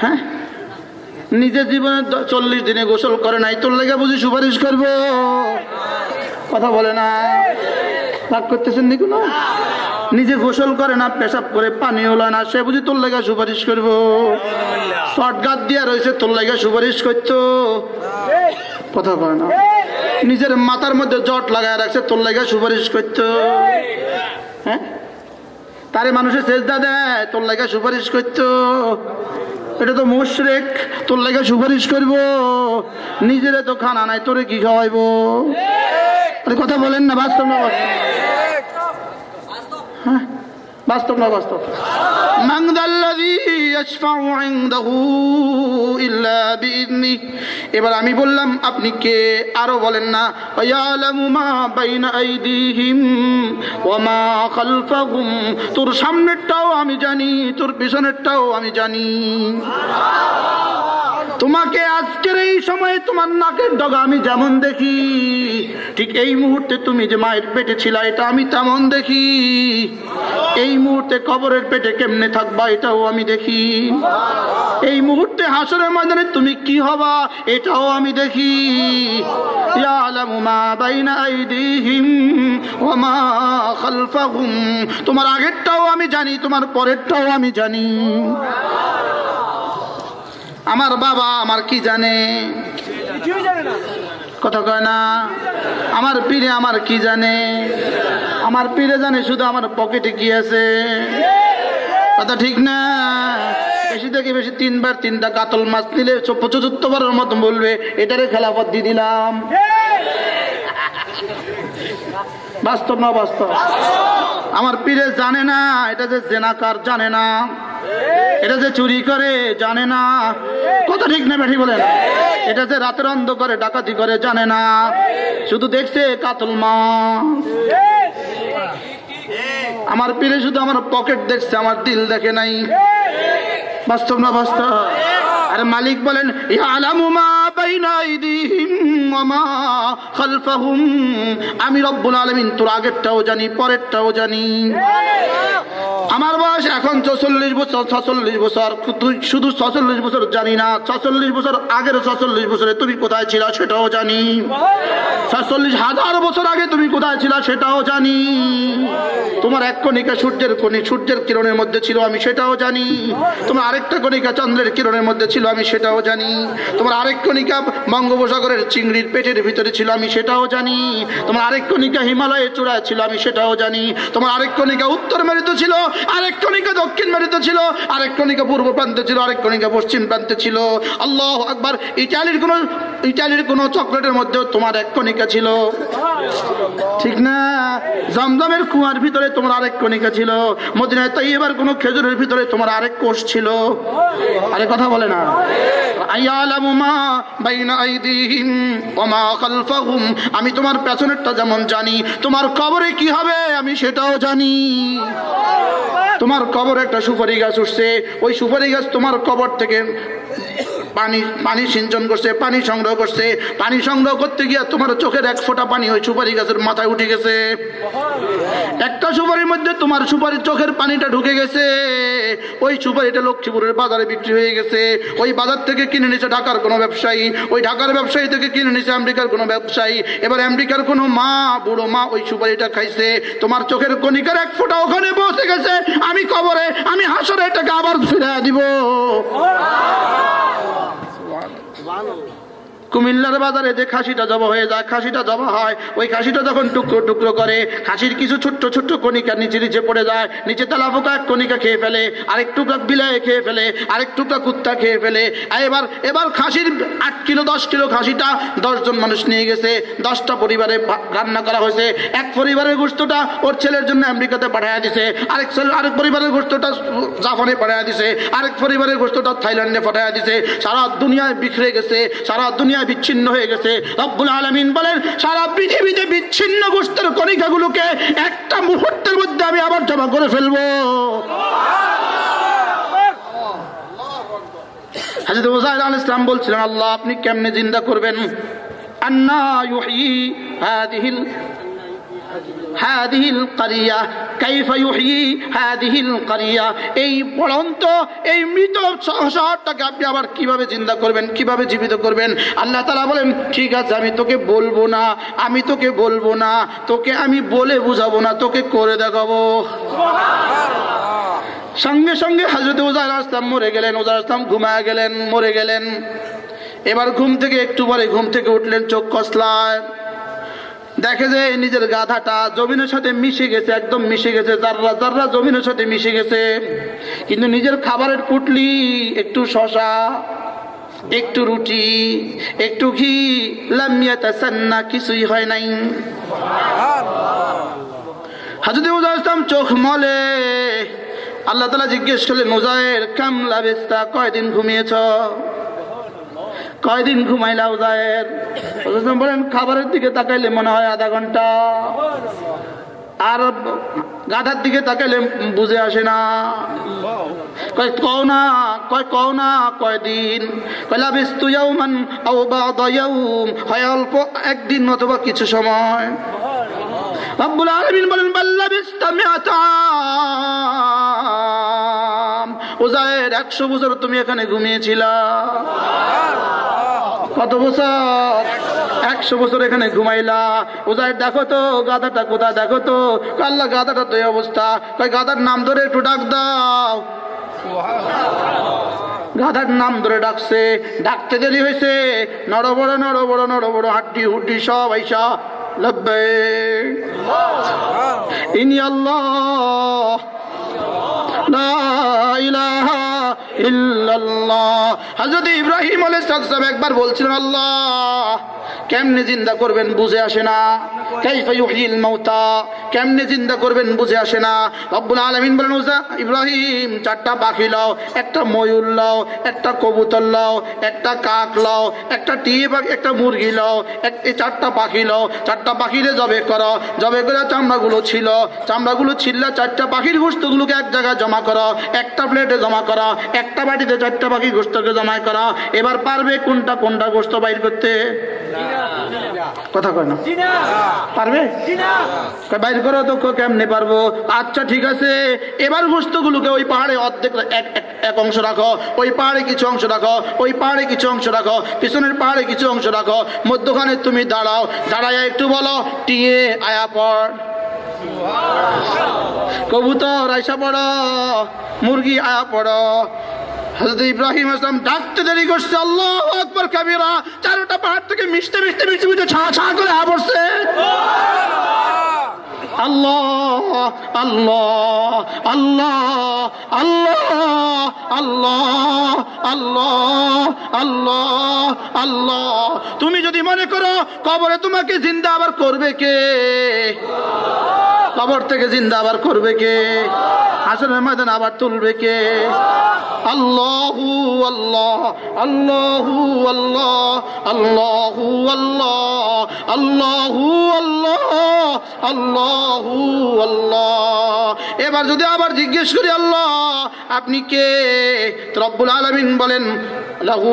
হ্যাঁ? নিজের জীবনে চল্লিশ দিনে গোসল করে নাই, তোর লেগে বুঝি সুপারিশ করব? কথা বলে না। রাগ করতেছেন নি কোনো? নিজে গোসল করে না, পেশাব করে পানি হলো না, সে বুঝি তোর লেগে সুপারিশ করব। শর্টগাত দিয়া রয়েছে, তোর লেগে সুপারিশ করতো। কথা বলে না। নিজের মাথার মধ্যে জট লাগায় রাখছে, তোর লেগে সুপারিশ করতো। হ্যাঁ? তারে মানুষের চেষ্টা দেয়, তোর লেগে সুপারিশ করতো। এটা তো মুশরেক, তোর লেগে সুপারিশ করব। নিজেরে তো খানা নাই, তোরে কি খাওয়াইবো? কথা বলেন না, বাস্তব না বাস্তব। হ্যাঁ বাস্তব না বাস্তব? من ذا الذي يشفع عنده إلا بإذنه এবার আমি বললাম আপনি কে আরো বলেন না ويعلم ما بين أيديهم وما خلفهم তোর সামনেরটাও আমি জানি তোর পিছনেরটাও আমি জানি তোমাকে আজকের এই সময়ে তোমার নাকের ডগা আমি যেমন দেখি ঠিক এই মুহূর্তে তুমি যে মায়ের পেটে ছিলা এটা আমি তেমন দেখি এই মুহূর্তে কবরের পেটে কেমনে থাকবা, এটাও আমি দেখি। এই মুহূর্তে হাসরের ময়দানে তুমি কি হবা, এটাও আমি দেখি। তোমার আগেরটাও আমি জানি, তোমার পরেরটাও আমি জানি। আমার বাবা আমার কি জানে? কথা কয় না? আমার পীরে আমার কি জানে? আমার পীরে জানে শুধু আমার পকেটে কি আছে? কথা ঠিক না? বেশি থেকে বেশি তিনবার তিনটা কাতল মাছ নিলে চতুর্থবারের মতো বলবে, এটারে খেলাফত দিয়ে দিলাম। বাস্তব না বাস্তব? আমার পীরে জানে না, এটা যে জেনাকার জানে না, এটা যে চুরি করে জানে না। কত ঠিক না বেঠি বলেন? এটা যে রাতের অন্ধকারে ডাকাতি করে জানে না। শুধু দেখছে কাতল মা আমার পিলে শুধু আমার পকেট দেখছে আমার দিল দেখে নাই। বাস্তব না বাস্তব? আর মালিক বলেন আমি রব্বুল আলামিন তোর আগেরটাও জানি, পরেরটাও জানি। আমার বয়স এখন ছচল্লিশ বছর ছচল্লিশ বছর। শুধু ছচল্লিশ বছর জানি না, ছচল্লিশ বছর আগের ছচল্লিশ বছরে তুমি কোথায় ছিল সেটাও জানি। ছচল্লিশ হাজার বছর আগে তুমি কোথায় ছিল সেটাও জানি। তোমার এক কণিকা সূর্যের কণি, সূর্যের কিরণের মধ্যে ছিল, আমি সেটাও জানি। তোমার আরেকটা কণিকা চন্দ্রের কিরণের মধ্যে ছিল আমি সেটাও জানি। তোমার আরেক কণিকা বঙ্গোপসাগরের চিংড়ির পেটের ভিতরে ছিল, আমি সেটাও জানি। তোমার আরেক কণিকা হিমালয়ের চূড়ায় ছিল, আমি সেটাও জানি। তোমার আরেক কণিকা উত্তর মেরুতে ছিল, আরেক কণিকা দক্ষিণ মেরুতে ছিল, আরেক কণিকা পূর্ব প্রান্তে ছিল, আরেক কণিকা পশ্চিম প্রান্তে ছিল। আল্লাহ একবার ইটালির কোনো ইটালির কোনো চকলেটের মধ্যেও তোমার এক কণিকা ছিল। ঠিক না? জমজমের কুয়ার ভিতরে তোমার আরেক কণিকা ছিল। মদিনায় তাই এবার কোনো খেজুরের ভিতরে তোমার আরেক কোষ ছিল। আরে কথা বলে না। আমি তোমার পেছনেরটা যেমন জানি, তোমার কবরে কি হবে আমি সেটাও জানি। তোমার কবরে একটা সুপারি গাছ উঠছে, ওই সুপারি গাছ তোমার কবর থেকে পানি পানি সিঞ্চন করছে, পানি সংগ্রহ করছে। পানি সংগ্রহ করতে গিয়ে তোমার চোখের এক ফোঁটা পানি ওই সুপারি গাছের মাথায় উঠে গেছে। একটা সুপারির মধ্যে তোমার সুপারির চোখের পানিটা ঢুকে গেছে। ওই সুপারিটা লক্ষ্মীপুরের বাজারে বিক্রি হয়ে গেছে। ওই বাজার থেকে কিনে নিছে ঢাকার কোনো ব্যবসায়ী। ওই ঢাকার ব্যবসায়ী থেকে কিনে নিছে আমেরিকার কোনো ব্যবসায়ী। এবার আমেরিকার কোনো মা, বুড়ো মা ওই সুপারিটা খাইছে। তোমার চোখের কণিকার এক ফোঁটা ওখানে বসে গেছে। আমি কবরে, আমি হাসরে এটাকে আবার ফিরে দিব। Subhanallah. Subhanallah. কুমিল্লার বাজারে যে খাসিটা জবা হয়ে যায়, খাসিটা জবা হয়, ওই খাসিটা যখন টুকরো টুকরো করে, খাসির কিছু ছোট্ট ছোট্ট কণিকা নিচে নিচে পড়ে যায়, নিচে তেলা পোকা এক কণিকা খেয়ে ফেলে, আরেক টুকরা বিলায় খেয়ে ফেলে, আরেক টুকরা কুত্তা খেয়ে ফেলে। এবার এবার খাসির আট কিলো, দশ কিলো খাসিটা দশজন মানুষ নিয়ে গেছে, দশটা পরিবারে রান্না করা হয়েছে। এক পরিবারের গোস্তটা ওর ছেলের জন্য আমেরিকাতে পাঠায় দিছে, আরেক ছেলে, আরেক পরিবারের গোস্তটা জাপানে পাঠায় দিছে, আরেক পরিবারের গোস্তটা থাইল্যান্ডে পাঠায় দিছে। সারা দুনিয়ায় বিখরে গেছে, সারা দুনিয়ায় বিচ্ছিন্ন হয়ে গেছে। রব্বুল আলমিন বলেন, সারা পৃথিবীতে বিচ্ছিন্ন গোষ্ঠের কণিকাগুলোকে একটা মুহূর্তের মধ্যে আমি আবার জমা করে ফেলব। আল্লাহ আপনি কেমনে জিন্দা করবেন? কারিয়া হাদিহিল এই পড়ন্ত এই মৃত শহরটাকে আপনি আবার কীভাবে জিন্দা করবেন কীভাবে জীবিত করবেন? আল্লাহ বলেন ঠিক আছে আমি তোকে বলব না আমি তোকে বলব না তোকে আমি বলে বুঝাবো না তোকে করে দেখাবো। সঙ্গে সঙ্গে হাজরত উজার আসলাম মরে গেলেন উজার আসলাম ঘুমায় গেলেন মরে গেলেন। এবার ঘুম থেকে একটু পরে ঘুম থেকে উঠলেন চোখ কসলায়। দেখে যে নিজের গাধাটা জমিনের সাথে মিশে গেছে, একদম মিশে গেছে যাররা যাররা জমিনের সাথে মিশে গেছে। কিন্তু নিজের খাবারের পুটলি, একটু শশা একটু রুটি, একটু ঘি সান্না কিছুই হয় নাই। হাজরত মুজাহিদ ইসলাম চোখ মলে। আল্লাহ তালা জিজ্ঞেস করলেন মুজাহের কামলা বেস্তা কয়দিন ঘুমিয়েছ? কয়দিন ঘুমাইলা উজায়ের বলেন, খাবারের দিকে তাকাইলে মনে হয় আধা ঘণ্টা। আর গাধার দিকে তাকাইলে বুঝে আসে না। কও না কও না হয় অল্প একদিন কিছু সময়। একশো বছর তুমি এখানে ঘুমিয়েছিলা। কত বছর? একশো বছর এখানে ঘুমাইলা। উজায় দেখো তো, গাধাটা কোথায় দেখো তো? আল্লাহ, গাধাটা তো এই অবস্থা। কই গাধার নাম ধরে একটু ডাক দাও। গাধার নাম ধরে ডাকছে। ডাকতে দেরি হয়েছে। নড় বড় নড় বড় নড় বড় হাড্ডি হুড্ডি সব আইসা লব্বে ইনি আল্লাহ। লা ইলাহা ইল্লাল্লাহ। হযরত ইব্রাহিম আলাইহিস সালাম একবার বলছিলেন আল্লাহ কেমনে জিন্দা করবেন বুঝে আসে না? কাইফা ইউহিল মাউতা? কেমনে জিন্দা করবেন বুঝে আসে না? রব্বুল আলামিন বলেন, ওজা ইব্রাহিম, চারটা পাখি লাও, একটা ময়ূর লাও, একটা কবুতর লাও, একটা কাক লাও, একটা টিয়ে পাখি, একটা মুরগি লাও এই চারটা পাখি লাও, চারটা পাখিরে জবে করো, জবে করে চামড়াগুলো ছিল, চামড়াগুলো ছিললে চারটা পাখির গোস্তগুলোকে এক জায়গায় জমা করো, একটা প্লেটে জমা করো, একটা বাটিতে চারটা পাখির গোস্তকে জমা করো, এবার পারবে কোনটা কোনটা গোস্ত বাইর করতে? কথা কয় না। পারবে? বাইর করো তো কেমনে পারব? আচ্ছা ঠিক আছে। এবার গোস্তগুলোকে ওই পাহাড়ে অর্ধেক এক অংশ রাখো। ওই পাহাড়ে কিছু অংশ রাখো। ওই পাহাড়ে কিছু অংশ রাখো। পিছনের পাহাড়ে কিছু অংশ রাখো। মধ্যখানে তুমি দাঁড়াও। দাঁড়ায় একটু বলো। টিয়ে আয়া পড়। কবুতর আয়সা পড়ো। মুরগি আয়া পড়ো। হজরত ইব্রাহিম আসলাম ডাকতে দেরি করছে, আল্লাহ আকবর কাবিরা, চারোটা পাহাড় থেকে মিশতে মিশতে মিশতে মিশতে ছা ছা করে আ পড়ছে। আল্লাহ আল্লাহ আল্লাহ আল্লাহ আল্লাহ আল্লাহ আল্লাহ আল্লাহ। তুমি যদি মনে করো কবরে তোমাকে জিন্দা আবার করবে কে? কবর থেকে জিন্দা আবার করবে কে হাসনের ময়দান আবার তুলবে কে আল্লাহু আল্লাহ আল্লাহু আল্লাহ আল্লাহু আল্লাহ আল্লাহু আল্লাহ আল্লাহু আল্লাহ এবার যদি আবার জিজ্ঞেস করি আল্লাহ আপনি কে তো রব্বুল আলামিন বলেন লাহু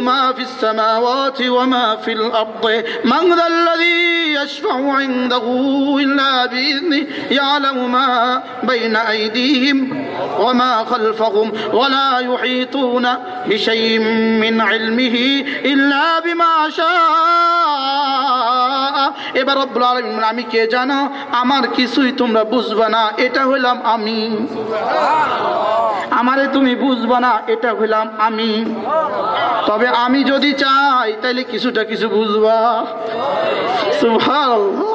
মা ফিস সামাওয়াতি ওয়া মা ফিল আরদি মান যাল্লাযী يشفع عنده إلا بإذنه يعلم ما بين أيديهم وما خلفهم ولا يحيطون بشيء من علمه إلا بما شاء এবার রব্বুল আলামিন বলেন, আমি কে জানো আমার কিছুই তোমরা বুঝবে না এটা হইলাম আমি আমারে তুমি বুঝবে না এটা হইলাম আমি তবে আমি যদি চাই তাহলে কিছুটা কিছু বুঝবা সুবহানাল্লাহ।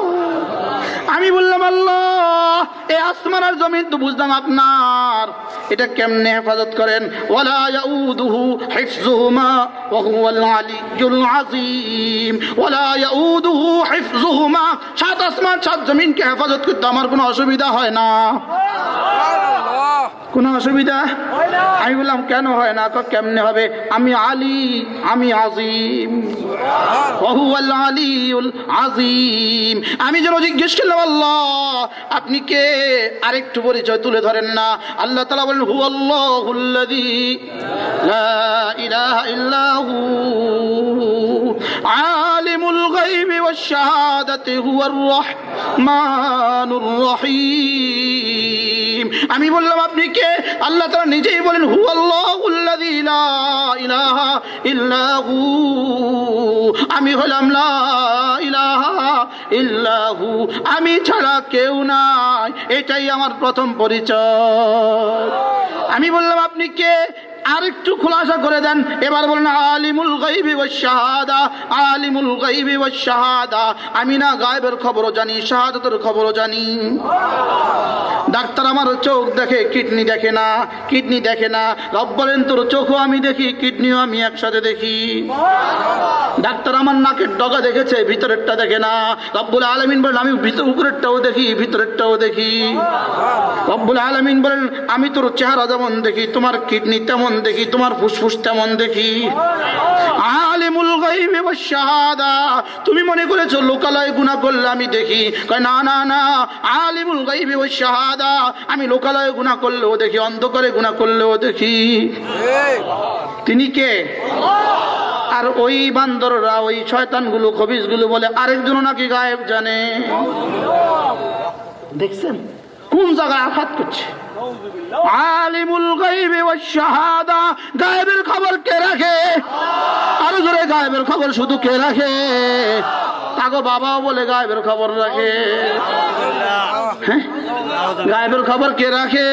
আমি বললাম, আল্লাহ, এই আসমান আর জমিন তো বুঝলাম আপনার। এটা কেমনে হেফাজত করেন? সাত আসমান, সাত জমিনকে হেফাজত করতে আমার কোনো অসুবিধা হয় না। কোনো অসুবিধা? আমি বললাম কেন হয় না? কেমনে হবে? আমি আলী আমি আজিম। আজিম। আমি যেন জিজ্ঞেস করলাম আল্লাহ আপনি কে? আরেকটু পরিচয় তুলে ধরেন না। আল্লাহ তালা বলেন হু ইল্লাহু। আলিমুল গায়বি ওয়াশ শাহাদাতি হুয়ার রহমানুর রহিম। আমি বললাম আপনি কে? আল্লাহ তারা নিজেই বলেন হু। আল্লাহ আমি হলাম ইল্লাহু আমি ছাড়া কেউ নাই। এটাই আমার প্রথম পরিচয়। আমি বললাম, আপনি কে? আরেকটু খোলাসা করে দেন। এবার বলেন, আলিমুল গাইবি ওয়াস শাহাদা আলিমুল গাইবি ওয়াস শাহাদা আমি না গায়েবের খবরও জানি, শাহাদাতের খবরও জানি। ডাক্তার আমার চোখ দেখে, কিডনি দেখে না, কিডনি দেখে না। রব বলেন, তোর চোখও আমি দেখি, কিডনিও আমি একসাথে দেখি। ডাক্তার আমার নাকের ডগা দেখেছে, ভিতরেরটা দেখে না। রব্বুল আলমিন বলেন, আমি ভিতর উপরেরটাও দেখি, ভিতরেরটাও দেখি। রব্বুল আলমিন বলেন, আমি তোর চেহারা যেমন দেখি, তোমার কিডনি তেমন দেখি, তোমার ফুসফুস তেমন দেখি। আলিম আলিমুল গাইবি শাহাদা, তুমি মনে করেছ লোকালয় গুনাহ করলে আমি দেখি। না না না, আলিমুল গাইবি শাহাদা, আমি লোকালয়ে গুনাহ করলেও দেখি, অন্ধকারে গুনাহ করলেও দেখি। তিনি কে? আর ওই বান্দররা, ওই শয়তানগুলো খবিসগুলো বলে আরেকজন নাকি গায়েব জানে। দেখছেন? কোন জায়গায় আঘাত করছে? আলিমুল গাইবে শাহাদা গায়েবের খবর কে রাখে? আরও জোরে গায়েবের খবর শুধু কে রাখে? তাকে বাবাও বলে গায়েবের খবর রাখে। হ্যাঁ? গায়েবের খবর কে রাখে?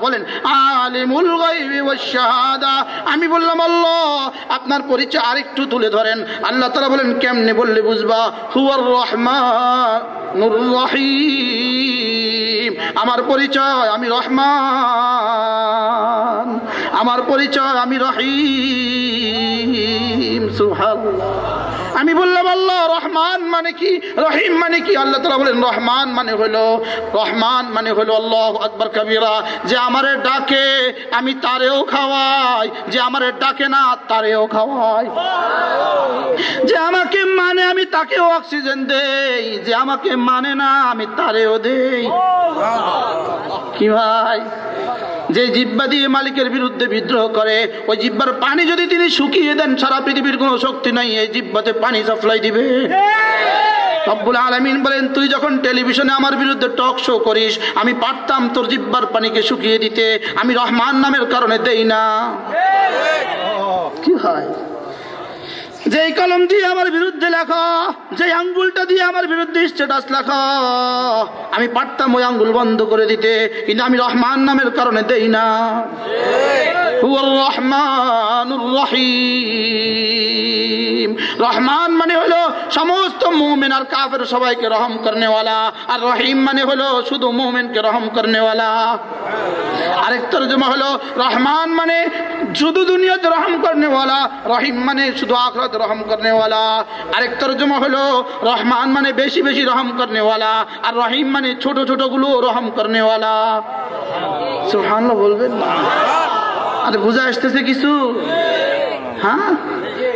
বলেন আমি বললাম, আল্লাহ, আপনার পরিচয় আরেকটু তুলে ধরেন। আল্লাহ তাআলা বলেন, কেমনে বললে বুঝবা? হুয়ার রহমানুর রহিম। আমার পরিচয় আমি রহমান। আমার পরিচয় আমি রহিম। সুবহানাল্লাহ। আমি বললাম আল্লাহ রহমান মানে কি? রহিম মানে কি? আল্লাহ তালা বলেন রহমান মানে হলো রহমান মানে হলো আল্লাহ আকবর কবিরা যে আমারে ডাকে আমি তারেও খাওয়াই যে আমারে ডাকে না তারেও খাওয়াই। যে আমাকে মানে আমি তাকেও অক্সিজেন দেই যে আমাকে মানে না আমি তারেও দেই। কি ভাই? যে জিব্বা দিয়ে মালিকের বিরুদ্ধে বিদ্রোহ করে ওই জিব্বার পানি যদি তিনি শুকিয়ে দেন সারা পৃথিবীর কোনো শক্তি নাই এই জিব্বাতে পানি সাপ্লাই দিবে। রব্বুল আলমিন বলেন তুই যখন টেলিভিশনে আমার বিরুদ্ধে টক শো করিস আমি পারতাম তোর জিব্বার পানিকে শুকিয়ে দিতে আমি রহমান নামের কারণে দেই না। কি হয়? যেই কলম দিয়ে আমার বিরুদ্ধে লেখা যে আঙ্গুলটা দিয়ে আমার বিরুদ্ধে স্ট্যাটাস লেখা আমি পারতাম ওই আঙ্গুল বন্ধ করে দিতে কিন্তু আমি রহমান নামের কারণে দেই না। রহমান রহমানুর রহিম। রহমান মানে হলো সমস্ত মুমিন আর কাফের সবাইকে রহম করনেওয়ালা। আর রহিম মানে হলো শুধু মুমিনকে রহম করনেওয়ালা। আরেক তর্জমা হলো রহমান মানে শুধু দুনিয়াতে রহম করনেওয়ালা, রহিম মানে শুধু আখরাত রহম করনেওয়ালা। আরেক তর্জমা হলো রহমান মানে বেশি বেশি রহম করনেওয়ালা, আর রহিম মানে ছোট ছোটগুলো রহম করনেওয়ালা। সুবহানাল্লাহ বলবেন? না আরে বুঝা আসতেছে কিছু? হ্যাঁ?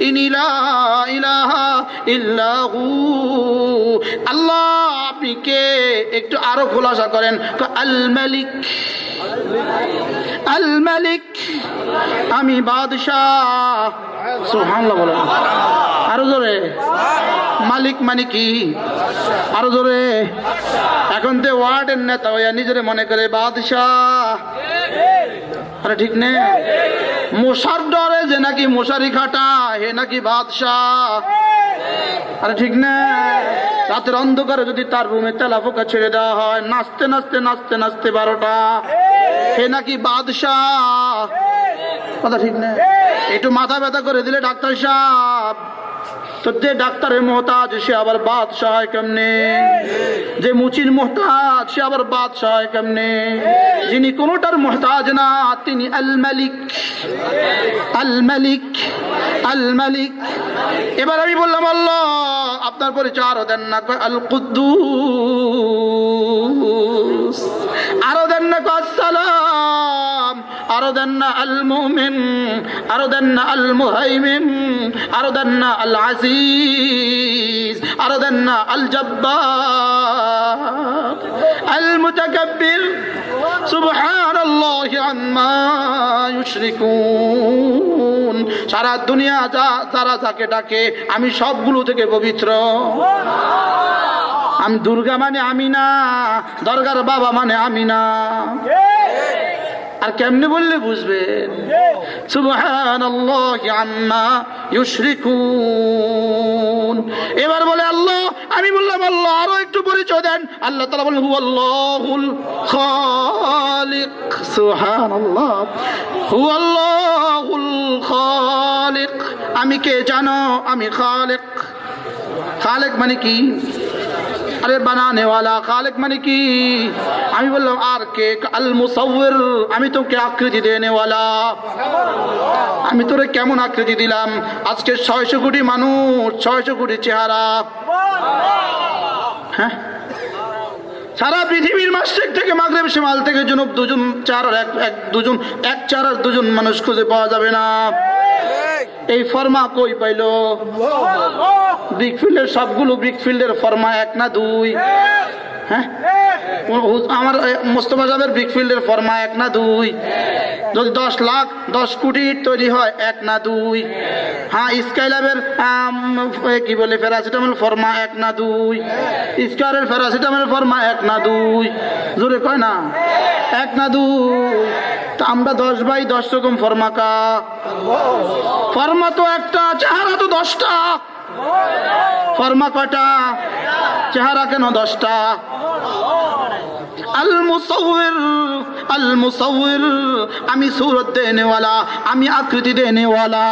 ইনি ইলাহা আল্লাহ একটু আরও খোলাসা করেন। আল মালিক। আল মালিক। আমি বাদশাহ। আরও জোরে। মালিক মানে কি? আরও জোরে। এখন তো ওয়ার্ডের নেতা নিজের মনে করে বাদশাহ। আরে ঠিক নেই? মশার ডরে যে নাকি মশারি খাটা, হে নাকি বাদশাহ? আরে ঠিক না রাতের অন্ধকারে যদি তার রুমে তেলা পোকা ছেড়ে দেওয়া হয়, নাচতে নাচতে নাচতে নাচতে বারোটা। হে নাকি বাদশাহ। কথা ঠিক না? একটু মাথা ব্যথা করে দিলে ডাক্তার সাহেব। তো যে ডাক্তারের মোহতাজ, সে আবার বাদশাহ কেমনে? যে মুচির মোহতাজ, সে আবার বাদশাহ কেমনে? যিনি কোনোটার মোহতাজ না, তিনি আল মালিক আল মালিক আল মালিক এবার আমি বললাম, আল্লাহ আপনার পরিচয় আরও দেন না কয় আল কুদ্দুস আরও দেন না কয় আসসালাম। আরও দেন না আল মুমিন আরও দেন না আল মুহাইমিন আরও দেন না আল আজিজ আরও দেন না আল জব্বার আল মুতাকাব্বির সারা দুনিয়া যা, তারা যাকে ডাকে, আমি সবগুলো থেকে পবিত্র। আমি দুর্গা মানে আমি না দরগার বাবা মানে আমি না আর কেমনে বললে বুঝবেন এবার বলে, আল্লাহ, আমি বললাম, আল্লাহ, আরও একটু পরিচয় দেন। আল্লাহ তাআলা বলেন হুয়াল্লাহুল খালিক। সুবহানাল্লাহ। হুয়াল্লাহুল খালিক। আমি কে জানো? আমি খালিক। খালেক মানে কি? আরে বানানেওয়ালা খালেক মানে কি? আমি বললাম, আর কে? আল মুসাউর আমি তোকে আকৃতি দেনেওয়ালা আমি তোরে কেমন আকৃতি দিলাম? আজকে ছয়শো কোটি মানুষ, ছয়শো কোটি চেহারা। হ্যাঁ? সারা পৃথিবীর মাসেক থেকে মাগরেব সীমাল থেকে জুনুব দুজন চার এক দুজন এক চার দুজন মানুষ খুঁজে পাওয়া যাবে না। এই ফর্মা কই পাইলো? ব্রিকফিল্ডের সবগুলো ব্রিকফিল্ডের ফর্মা, এক না দুই? হ্যাঁ? আমার ফর্মা দুই? যদি দশ লাখ, দশ তৈরি হয় হ্যাঁ কি বলে, প্যারাসিটামল ফর্মা দুই? প্যারাসিটামল ফর্মা দুই? জোরে কয় না? এক না দুই? আমরা দশ বাই দশ রকম ফর্মা ফর্মা তো একটা, চেহারা তো দশটা। ফর্মা কটা চেহারা কেন দশটা? আল মুসাউর আল মুসাউর আমি সুরত দেনেওয়ালা, আমি আকৃতি দেনেওয়ালা।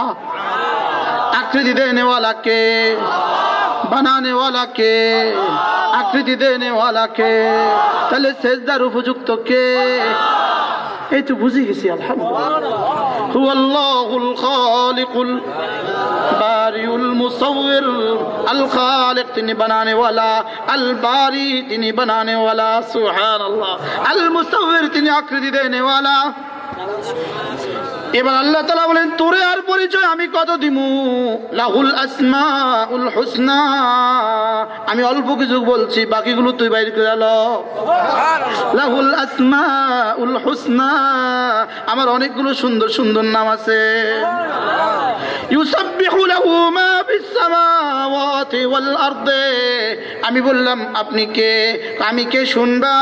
আকৃতি দেনেওয়ালা কে? বানানে ওয়ালা কে? আকৃতি দেনে ওয়ালা কে? তাহলে সেজদার উপযুক্ত কে? এই তো বুঝে গেছি আলহামদুলিল্লাহ هو الله الخالق الباري المصور الخالق তিনি বানানে ওয়ালা আল বারি তিনি বানানে ওয়ালা সুবহানাল্লাহ আল মুসাউর তিনি আকৃতি দেনে ওয়ালা এবার আল্লাহ তালা বলেন তোরে আর পরিচয় আমি কত দিমু? লাহুল আসমা উল হোসনা। আমি অল্প কিছু বলছি বাকিগুলো তুই বাইর করে আলো লাহুল আসমা উল হোসনা। আমার অনেকগুলো সুন্দর সুন্দর নাম আছে। আমি বললাম আপনি কে? আমি কে শুনবা?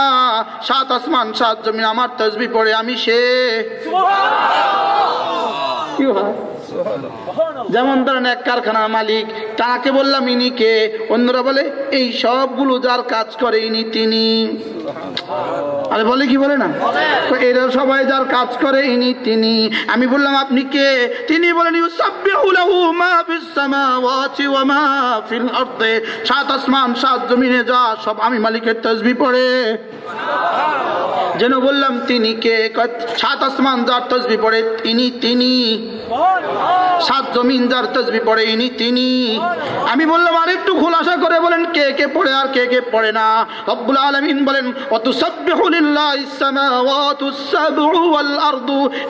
সাত আসমান সাত জমিন আমার তসবি পড়ে আমি সে। কি হয় যেমন ধরেন এক কারখানার মালিক, তাকে বললাম, ইনি কে? অন্যরা বলে, এই সবগুলো যার কাজ করে, ইনি তিনি। আরে বলে কি বলে না? তো এরা সবাই যার কাজ করে, ইনি তিনি। আমি বললাম, আপনি কে? তিনি বলেন সাত আসমান, সাত জমিনে যা সব আমি মালিকের তাসবিহ পড়ে। যেন বললাম, তিনি কে? সাত আসমান, যার তসবি পড়ে তিনি তিনি। সাত জমিন যার তসবি পড়ে ইনি তিনি। আমি বললাম, আরেকটু খোলাসা করে বলেন, কে কে পড়ে আর কে কে পড়ে না? রব্বুল আলামিন বলেন অত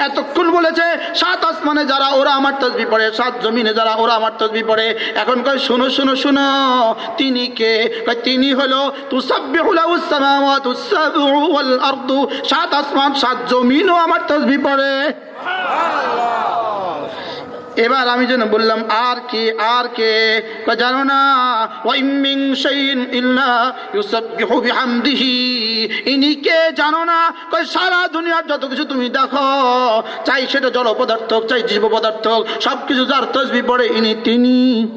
এতক্ষণ বলেছে, সাত আসমানে যারা ওরা আমার তসবি পড়ে, সাত জমিনে যারা ওরা আমার তসবি পড়ে। এখন কয়, শুনো শুনো শুনো, তিনি কে? তিনি হলো সাত আসমান, সাত জমিনও আমার তসবি পড়ে। এবার আমি যেন বললাম, আর কে আর কে? জানো না? ইনি কে জানো না? সারা দুনিয়ার যত কিছু তুমি দেখো, চাই সেটা জল পদার্থ চাই জীব পদার্থ সবকিছু যার তসবি পড়ে ইনি তিনি।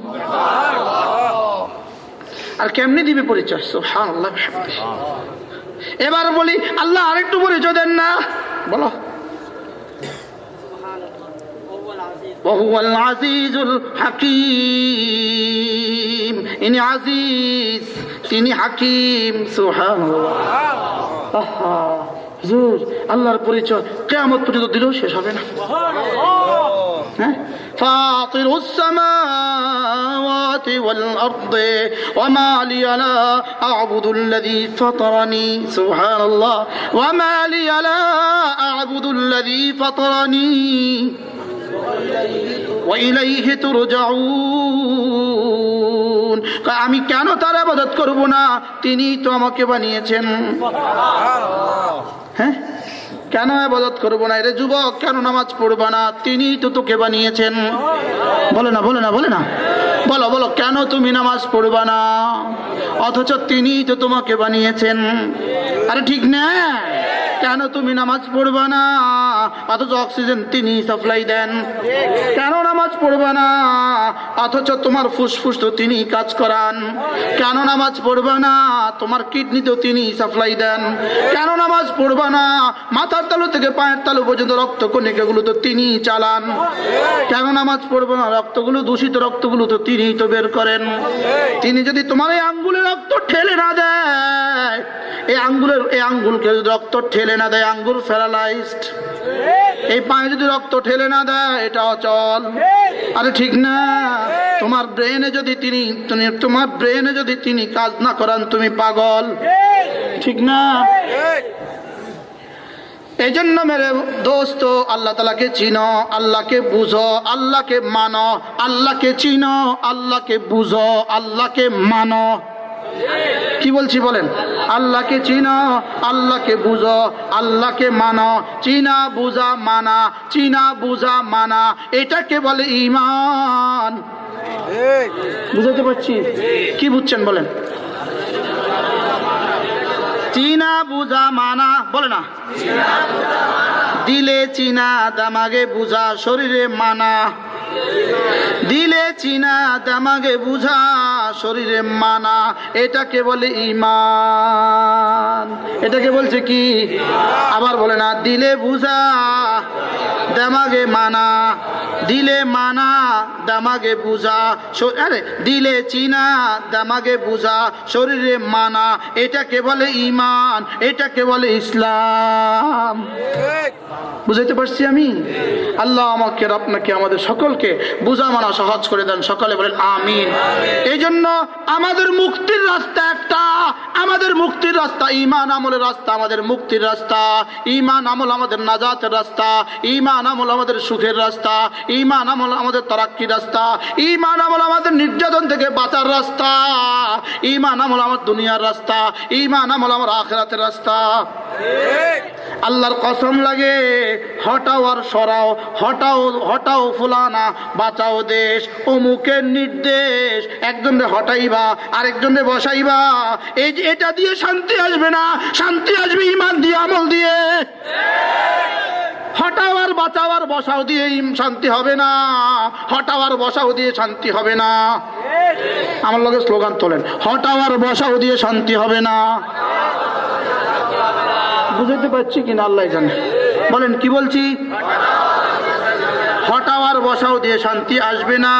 আর কেমনি দিবে পরিচয়? সুবহানাল্লাহ, বিহামদিহি। এবার বলি, আল্লাহ আরেকটু পরিচয় দেন না। বলো। وهو العزيز الحكيم إني عزيز তিনি হাকিম সুবহানাল্লাহ আহা হুজুর আল্লাহর পরিচয় কিয়ামত পর্যন্ত দিলেও শেষ হবে না হ্যাঁ فاطر السماوات والأرض وما لي لا أعبد الذي فطرني سبحان الله وما لي لا أعبد الذي فطرني وإليه ترجعون আমি কেন তার আবাদত করব না? তিনি তো আমাকে বানিয়েছেন। হ্যাঁ? কেন আবাদত করব না? রে যুবক কেন নামাজ পড়বা না? তিনি তো তোকে বানিয়েছেন। বলে না বলে না বলে না। বলো বলো কেন তুমি নামাজ পড়বা না? অথচ তিনি তো তোমাকে বানিয়েছেন। আরে ঠিক না। কেন তুমি নামাজ পড়বা না? অথচ অক্সিজেন তিনি সাপ্লাই দেন। কেন নামাজ পড়বে না? অথচ তোমার ফুসফুস তো তিনি কাজ করান। কেন নামাজ পড়বে না? তোমার কিডনি তো তিনি সাপ্লাই দেন। কেন নামাজ পড়বে না? মাথার তালু থেকে পায়ের তালু পর্যন্ত রক্ত কণিকাগুলো তো তিনি চালান। কেন নামাজ পড়বে না? রক্তগুলো দূষিত রক্তগুলো তো তিনি তো বের করেন। তিনি যদি তোমার এই আঙ্গুলে রক্ত ঠেলে না দেয়, এই আঙ্গুলের এই আঙ্গুলকে রক্ত ঠেলে না দেয় আঙ্গুল প্যারালাইজড এই পায়ে যদি রক্ত ঠেলে না দেয় এটা অচল আরে ঠিক না। তোমার ব্রেনে যদি তিনি, তুমি- তোমার ব্রেনে যদি তিনি কাজ না করান, তুমি পাগল। ঠিক না? এই জন্য মেরে দোস্ত, আল্লাহ তালাকে চিনো, আল্লাহকে বুঝো, আল্লাহকে মানো, আল্লাহকে চিনো, আল্লাহকে বুঝো, আল্লাহকে মানো। কি বলছি বলেন? আল্লাহকে চিনো, আল্লাহকে বুঝো, আল্লাহকে মানো। চিনা, বুঝা, মানা। চিনা, বুঝা, মানা। এটাকে বলে ইমান বুঝাতে পারছি? কি বুঝছেন বলেন? চিনা, বুঝা, মানা, বলে না? দিলে চিনা, দামাগে বুঝা, শরীরে মানা। দিলে চিনা দামাগে বুঝা শরীরে মানা এটাকে বলে ইমান এটাকে বলছে কি? আবার বলে না দিলে বুঝা দামাগে মানা। দিলে মানা দামাগে বুঝা আরে দিলে চিনা দামাগে বুঝা শরীরে মানা এটাকে বলে ইমান এটাকে বলে ইসলাম। বুঝাইতে পারছি আমি? আল্লাহ আমাকে আপনাকে আমাদের সকলকে বুঝা মানা সহজ করে দেন। সকালে বলেন আমিন। এই জন্য আমাদের মুক্তির রাস্তা একটা। আমাদের মুক্তির রাস্তা ইমান আমলের রাস্তা আমাদের মুক্তির রাস্তা। ইমান আমল আমাদের নাজাতের রাস্তা। ইমান আমল আমাদের সুখের রাস্তা। ইমান আমল আমাদের তারাক্কির রাস্তা। ইমান আমল আমাদের নির্যাতন থেকে বাঁচার রাস্তা। ইমান আমল আমার দুনিয়ার রাস্তা। ইমান আমল আমার আখেরাতের রাস্তা। আল্লাহর কসম লাগে হটাও আর সরাও হটাও হটাও ফুলানা। বাঁচাও দেশ, অমুকের নির্দেশ। একজনে হটাইবা, আরেকজনে বসাইবা। এই যে এটা দিয়ে শান্তি আসবে না, শান্তি আসবে ইমান দিয়ে, আমল দিয়ে। হটাও আর বাঁচাও আর বসাও দিয়ে শান্তি হবে না। হটাও আর বসাও দিয়ে শান্তি হবে না। আমার লগে স্লোগান তোলেন, হটাও আর বসাও দিয়ে শান্তি হবে না। বুঝতে পারছি কিনা, আল্লাহ জানে। বলেন, কি বলছি? হটাওয়ার বসাও দিয়ে শান্তি আসবে না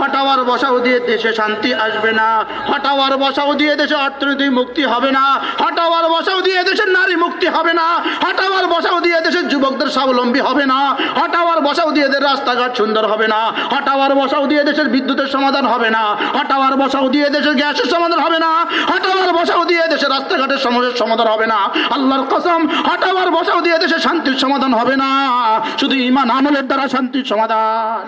হটাওয়ার বসাও দিয়ে দেশে শান্তি আসবে না হটাওয়ার বসাও দিয়ে দেশে অর্থনৈতিক মুক্তি হবে না হটাওয়ার বসাও দিয়ে দেশের নারী মুক্তি হবে না হটাওয়ার বসাও দিয়ে দেশের যুবকদের স্বাবলম্বী হবে না হটাওয়ার বসাও দিয়ে দেশের রাস্তাঘাট সুন্দর হবে না হটাওয়ার বসাও দিয়ে দেশের বিদ্যুতের সমাধান হবে না হটাওয়ার বসাও দিয়ে দেশের গ্যাসের সমাধান হবে না হটাওয়ার বসাও দিয়ে দেশের রাস্তাঘাটের সমস্যার সমাধান হবে না আল্লাহর কসম হটাওয়ার বসাও দিয়ে দেশের শান্তির সমাধান হবে না শুধু ইমান আমলের দ্বারা শান্তির সমাধান।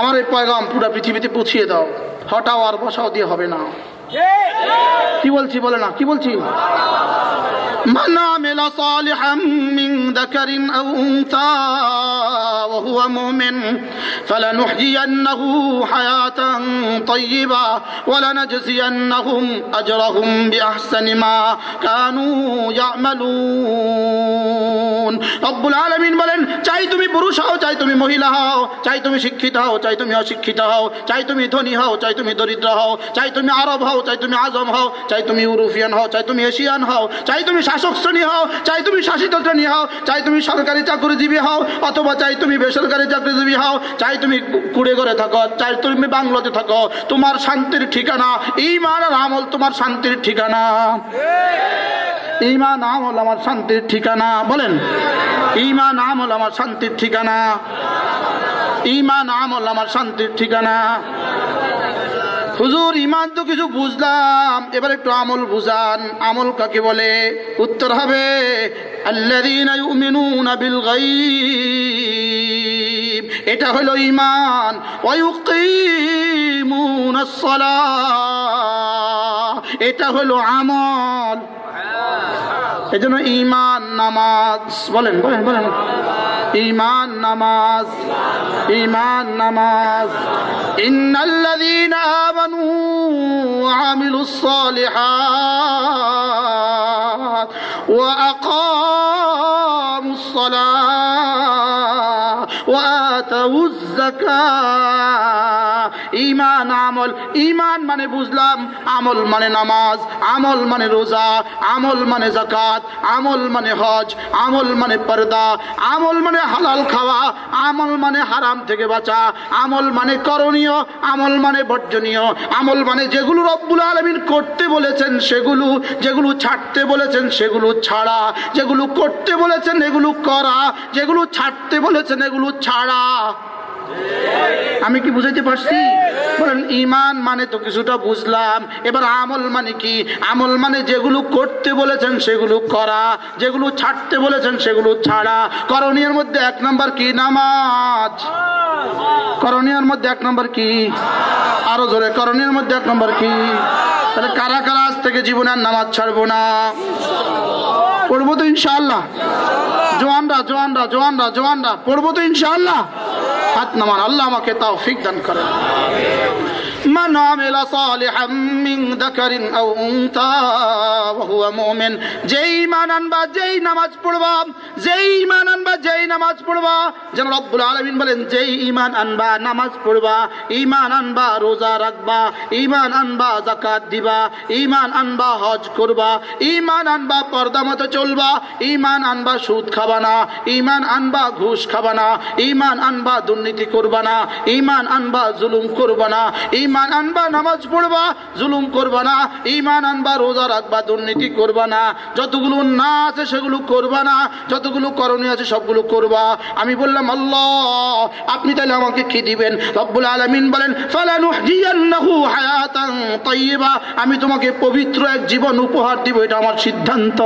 আমার এই পয়গাম পুরো পৃথিবীতে পুছিয়ে দাও। হটাও আর বসাও দিয়ে হবে না। কি বলছি বলে না? কি বলছি? من عمل صالحا من ذكر أو أنثى وهو مؤمن فلنحيينه حياة طيبة ولنجزينهم أجرهم بأحسن ما كانوا يعملون رب العالمين বলেন চাই তুমি পুরুষ হও চাই তুমি মহিলা হও চাই তুমি শিক্ষিত হও চাই তুমি অশিক্ষিত হও চাই তুমি ধনী হও চাই তুমি দরিদ্র হও চাই তুমি আরব হও চাই তুমি আজম হও চাই তুমি ইউরোপিয়ান হও চাই তুমি এশিয়ান হও চাই তুমি শাসক শ্রেণি হও, চাই তুমি শাসিত শ্রেণি হও, চাই তুমি সরকারি চাকরিজীবী হও, অথবা চাই তুমি বেসরকারি চাকরিজীবী হও, চাই তুমি কুড়ে ঘরে থাকো, চাই তুমি বাংলাতে থাকো, তোমার শান্তির ঠিকানা ইমান আর আমল তোমার শান্তির ঠিকানা। ইমান আমল আমার শান্তির ঠিকানা, বলেন। ইমান আমল আমার শান্তির ঠিকানা। ইমান আমল আমার শান্তির ঠিকানা। হুজুর ইমান তো কিছু বুঝলাম। এবার একটু আমল বুঝান। আমল কাকে বলে? উত্তর হবে বিল এটা হলো ইমান এটা হলো আমল। এজন্য জন্য ইমান নামাজ বলেন বলেন বলেন ইমান নামাজ ইমান নামাজ ইন্নাল্লাযীনা আমানু ওয়া আমিলুস সালিহাত ওয়া আকামুস সালাহ ওয়া আতাউয-যাকাত ইমান আমল ইমান মানে বুঝলাম আমল মানে নামাজ আমল মানে রোজা আমল মানে জাকাত আমল মানে হজ আমল মানে পর্দা আমল মানে হালাল খাওয়া আমল মানে হারাম থেকে বাঁচা আমল মানে করণীয় আমল মানে বর্জনীয় আমল মানে যেগুলো রব্বুল আলমিন করতে বলেছেন সেগুলো যেগুলো ছাড়তে বলেছেন সেগুলো ছাড়া যেগুলো করতে বলেছেন এগুলো করা যেগুলো ছাড়তে বলেছেন এগুলো ছাড়া আমি কি বুঝাইতে পারছি? বলেন, ইমান মানে তো কিছুটা বুঝলাম। এবার আমল মানে কি? আমল মানে যেগুলো করতে বলেছেন সেগুলো করা, যেগুলো ছাড়তে বলেছেন সেগুলো ছাড়া। করণীয় মধ্যে এক নম্বর কি? নামাজ। করণীয় মধ্যে এক নম্বর কি? আরও জোরে করণীয় মধ্যে এক নম্বর কি? তাহলে কারা কারা আজ থেকে জীবনে আর নামাজ ছাড়বো না? পড়ব তো ইনশাআল্লাহ। জোয়ানরা জোয়ানরা জোয়ানরা জোয়ানরা, পড়ব তো ইনশাআল্লাহ। হাত নামান, আল্লাহ আমাকে তাও ফিক দান করেন। من عمل صالحا من ذكر او انثى وهو مؤمن যেই ইমান আনবা যেই নামাজ পড়বা যেই ইমান আনবা যেই নামাজ পড়বা যেন রব্বুল আলামিন বলেন যেই ইমান আনবা নামাজ পড়বা ইমান আনবা রোজা রাখবা ইমান আনবা যাকাত দিবা ইমান আনবা হজ করবা ইমান আনবা পর্দা মতো চলবা ইমান আনবা সুদ খাবা না ইমান আনবা ঘুষ খাবা না ইমান আনবা দুর্নীতি করবা না ইমান আনবা জুলুম করবা না ইমান আনবা, নামাজ পড়বা, জুলুম করবা না, ইমান আনবা, রোজা রাখবা, দুর্নীতি করবা না, যতগুলো না আছে সেগুলো করবা না, যতগুলো করণীয় আছে সবগুলো করবা। আমি বললাম, আল্লাহ, আপনি তাহলে আমাকে কি দিবেন? রব্বুল আলামিন বলেন আমি তোমাকে পবিত্র এক জীবন উপহার দিব, এটা আমার সিদ্ধান্ত।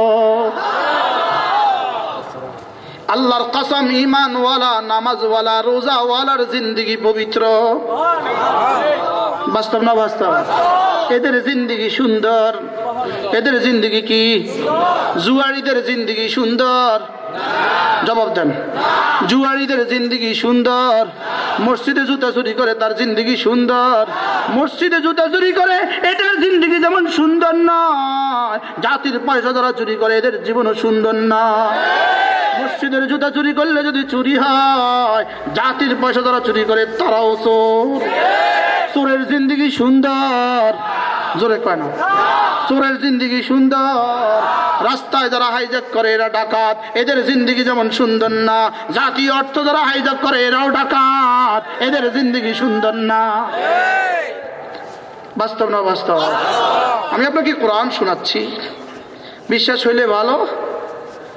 আল্লাহর কসম ইমানওয়ালা নামাজওয়ালা, রোজাওয়ালার জিন্দিগি পবিত্র। বাস্তব না বাস্তব? এদের জিন্দিগি সুন্দর। এদের জিন্দিগি কি? জুয়ারিদের জিন্দিগি সুন্দর। জবাব দেন। জুয়ারিদের জিন্দিগি সুন্দর, মসজিদে জুতা চুরি করে তার জিন্দিগি সুন্দর, মসজিদে জুতা চুরি করে এটার জিন্দিগি যেমন সুন্দর নয়, জাতির পয়সা যারা চুরি করে এদের জীবনও সুন্দর নয়। মসজিদের জুতা চুরি করলে যদি চুরি হয়, জাতির পয়সা যারা চুরি করে তারাও চোর। চোরের জিন্দিগি সুন্দর, জোরে কয় না। চোরের জিন্দিগি সুন্দর, রাস্তায় যারা হাইজ্যাক করে এরা ডাকাত, এদের জিন্দিগি যেমন সুন্দর না, জাতীয় অর্থ যারা হাইজ্যাক করে এরাও ডাকাত, এদের জিন্দিগি সুন্দর না। বাস্তব না বাস্তব? আমি আপনাকে কোরআন শোনাচ্ছি। বিশ্বাস হইলে ভালো,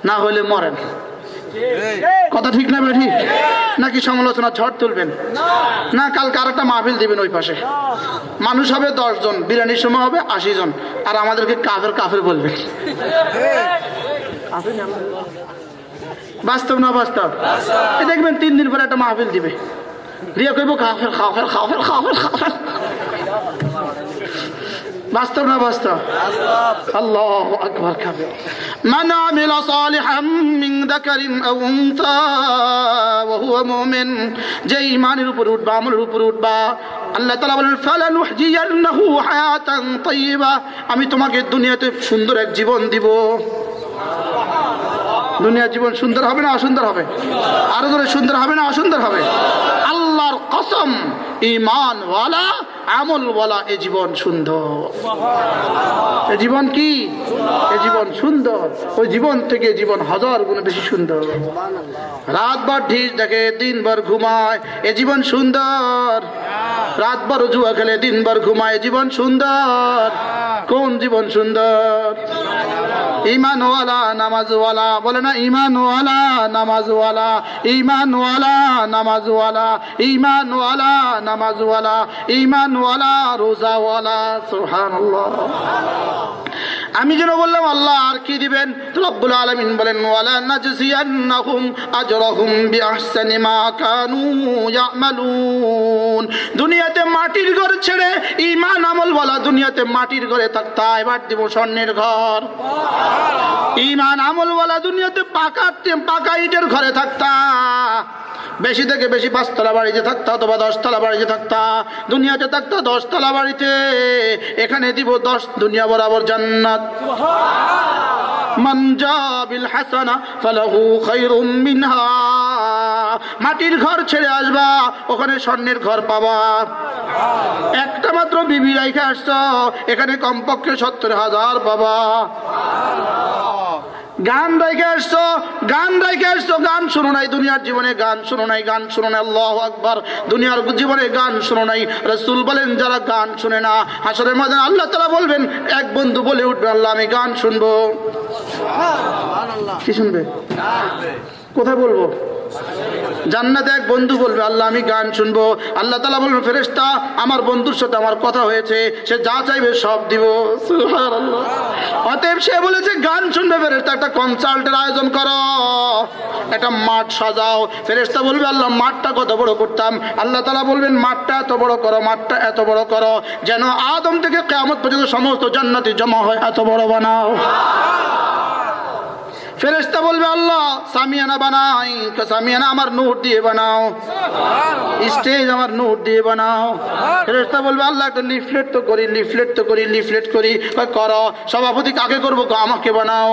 না হইলে মরেন। কথা ঠিক না ঠিক নাকি সমালোচনা ঝড় তুলবেন? না, কালকে আরেকটা মাহফিল দিবেন ওই পাশে। মানুষ হবে জন বিরিয়ানির সময় হবে আশি জন আর আমাদেরকে কাফের কাফের বলবেন। বাস্তব না বাস্তব এই দেখবেন তিন দিন পরে একটা মাহফিল দিবে রিয়া কইব কাফের কাফের কাফের কাফের কাফের বাস্তব না বাস্তব আল্লাহ আকবর খাবে من عمل صالحا من ذكر او انثى وهو مؤمن যে ইমানের উপর উঠবা আমলের উপর উঠবা আল্লাহ তাআলা বলেন ফালানুহজিয়ান্নাহু হায়াতান তাইয়্যিবা আমি তোমাকে দুনিয়াতে সুন্দর এক জীবন দিব দুনিয়ার জীবন সুন্দর হবে না অসুন্দর হবে? আরও ধরে সুন্দর হবে না অসুন্দর হবে? আল্লাহর কসম ইমানওয়ালা আমলওয়ালা এ জীবন সুন্দর। এ জীবন কি? এ জীবন সুন্দর। ওই জীবন থেকে জীবন হাজার গুণ বেশি সুন্দর। রাতবার ঢিস দেখে দিনভর ঘুমায়, এ জীবন সুন্দর। রাতভর জুয়া খেলে দিনভর ঘুমায় জীবন সুন্দর। কোন জীবন সুন্দর? ইমানওয়ালা নামাজওয়ালা বলে না ইমানওয়ালা নামাজওয়ালা ইমানওয়ালা নামাজওয়ালা ইমানওয়ালা নামাজওয়ালা ইমানওয়ালা রোজাওয়ালা সুবহানাল্লাহ। আমি যেন বললাম, আল্লাহ আর কি দিবেন? রব্বুল আলামিন বলেন দুনিয়াতে মাটির ঘর ছেড়ে ঈমান আমল বলা দুনিয়াতে মাটির ঘরে থাকতা এবার দিব স্বর্ণের ঘর। ঈমান আমল বলা দুনিয়াতে পাকা পাকা ইটের ঘরে থাকতা বেশি থেকে বেশি পাঁচতলা বাড়িতে থাকতা অথবা দশতলা বাড়িতে থাকতা দুনিয়াতে থাকতা দশতলা বাড়িতে। এখানে দিব দশ, দুনিয়া বরাবর জান্নাত। জা বিল হাসানা ফালাহু খায়রুম মিনহা। মাটির ঘর ছেড়ে আসবা, ওখানে স্বর্ণের ঘর পাবা। একটা মাত্র বিবি রাইখে আসছ, এখানে কমপক্ষে সত্তর হাজার পাবা। গান রাইখে আসছো গান রাইখে আসছো গান শুনো নাই দুনিয়ার জীবনে গান শুনো নাই গান শুনো নাই আল্লাহ আকবর। দুনিয়ার জীবনে গান শুনো নাই। রসুল বলেন যারা গান শুনে না আসলে মাঝে আল্লাহ তালা বলবেন এক বন্ধু বলে উঠবে আল্লাহ আমি গান শুনব। কি শুনবে। কোথায় বলব? জান্নাতে এক বন্ধু বলবে, আল্লাহ, আমি গান শুনব। আল্লাহ তালা বলবেন ফেরেস্তা আমার বন্ধুর সাথে আমার কথা হয়েছে, সে যা চাইবে সব দিব। অতএব সে বলেছে, গান শুনবে ফেরেস্তা একটা কনসার্টের আয়োজন করো, একটা মাঠ সাজাও। ফেরেস্তা বলবে, আল্লাহ, মাঠটা কত বড় করতাম। আল্লাহ তালা বলবেন, মাঠটা এত বড় করো, মাঠটা এত বড় করো, যেন আদম থেকে কেমন পর্যন্ত সমস্ত জান্নাতি জমা হয় এত বড় বানাও। ফেরেস্তা বলবে আল্লাহ সামিয়ানা বানাই সামিয়ানা আমার নূর দিয়ে বানাও। স্টেজ আমার নূর দিয়ে বানাও। ফেরেস্তা বলবে আল্লাহ একটা লিফলেট তো করি লিফলেট তো করি লিফলেট করি। কয় করো সভাপতি কাকে করব আমাকে বানাও।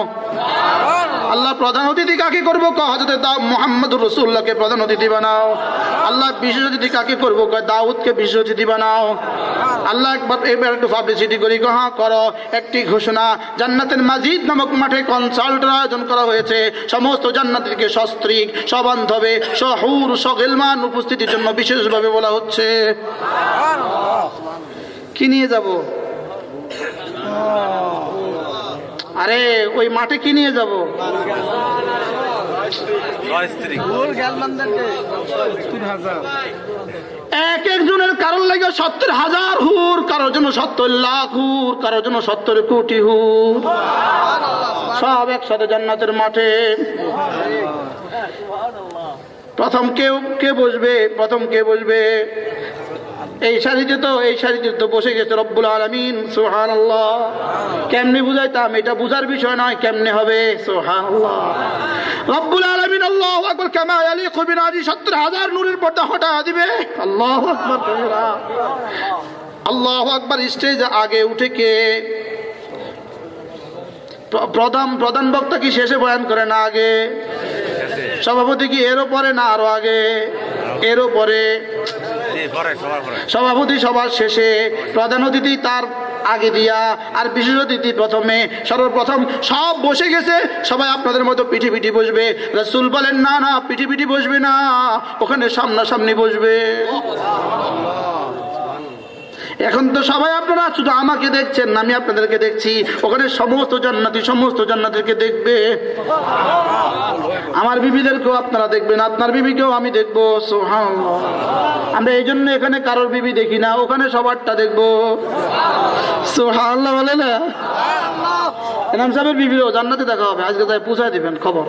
আল্লাহ প্রধান অতিথি কাকে করব হজরত মোহাম্মদ রসুল্লাহকে প্রধান অতিথি বানাও। আল্লাহ বিশেষ অতিথি কাকে করব কয় দাউদকে বিশেষ অতিথি বানাও। আল্লাহ একবার এবার একটু পাবলিসিটি করি। হ্যাঁ করো। একটি ঘোষণা জান্নাতের মাজিদ নামক মাঠে কনসাল্টের আয়োজন করা হয়েছে। সমস্ত জান্নাতিকে সস্ত্রীক সবান্ধবে সহুর সগেলমান উপস্থিতির জন্য বিশেষভাবে বলা হচ্ছে। কি নিয়ে যাব? আরে ওই মাঠে কি নিয়ে যাব? এক একজনের কারণ লাগে সত্তর হাজার হুর, কারোর জন্য সত্তর লাখ হুর, কারোর জন্য সত্তর কোটি হুর। সব একসাথে জান্নাতের মাঠে। প্রথম কেউ কে বসবে? প্রথম কে বসবে? এই শাড়িতে তো এই শাড়িতে তো বসে গেছে রব্বুল আলমিন সোহান আল্লাহ কেমনে বুঝাইতাম? এটা বুঝার বিষয় নয়, কেমনে হবে? সোহান রব্বুল আলমিন, আল্লাহ আকবর, কেমা আলী খুবিন আজি সত্তর হাজার নূরের পর্দা হটা দিবে। আল্লাহ আল্লাহ আকবর স্টেজ আগে উঠে কে? প্রধান প্রধান বক্তা কি শেষে বয়ান করে না আগে? সভাপতি কি এরও পরে না আরও আগে? এরও পরে। সভাপতি সভার শেষে প্রধান অতিথি তার আগে দিয়া আর বিশেষ অতিথি প্রথমে, সর্বপ্রথম সব বসে গেছে। সবাই আপনাদের মতো পিঠি পিঠি বসবে। রসুল বলেন, না না, পিঠি পিঠি বসবে না। ওখানে সামনাসামনি বসবে। এখন তো সবাই আপনারা শুধু আমাকে দেখছেন না আমি আপনাদেরকে দেখছি। ওখানে সমস্ত জান্নাতি সমস্ত জান্নাতিকে দেখবে। আমার বিবিদেরকেও আপনারা দেখবেন আপনার বিবিকেও আমি দেখব সুবহানাল্লাহ। আমরা এই জন্য এখানে কারোর বিবি দেখি না ওখানে সবারটা দেখব। সুবহানাল্লাহ বলে না? এনাম সাহেবের বিবিও জান্নাতে দেখা হবে আজকে তাই পৌঁছায় দিবেন খবর।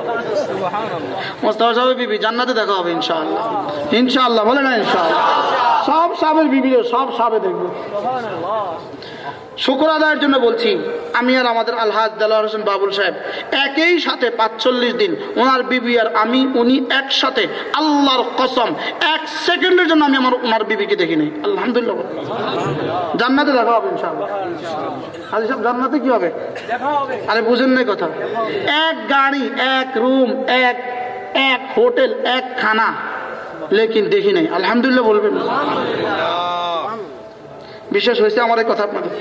মোস্তাফা সাহেবের বিবি জান্নাতে দেখা হবে ইনশাআল্লাহ। ইনশাআল্লাহ বলে না ইনশাআল্লাহ? সব সাহেবের বিবিও সব সাবে দেখব। শুক্র আদায়ের জন্য বলছি আমি আর আমাদের আলহাজ দেলোয়ার হোসেন বাবুল সাহেব একই সাথে পাঁচচল্লিশ দিন ওনার বিবি আর আমি উনি একসাথে আল্লাহর কসম এক সেকেন্ডের জন্য আমি আমার ওনার বিবিকে দেখিনি। আলহামদুলিল্লাহ। জান্নাতে দেখা হবে ইনশাআল্লাহ। সাহেব জান্নাতে কি হবে? আরে বুঝেন নাই কথা। এক গাড়ি এক রুম এক এক হোটেল এক খানা। লেকিন দেখি নাই। আলহামদুলিল্লাহ বলবেন। বিশ্বাস হয়েছে আমার এই কথা আপনাদের?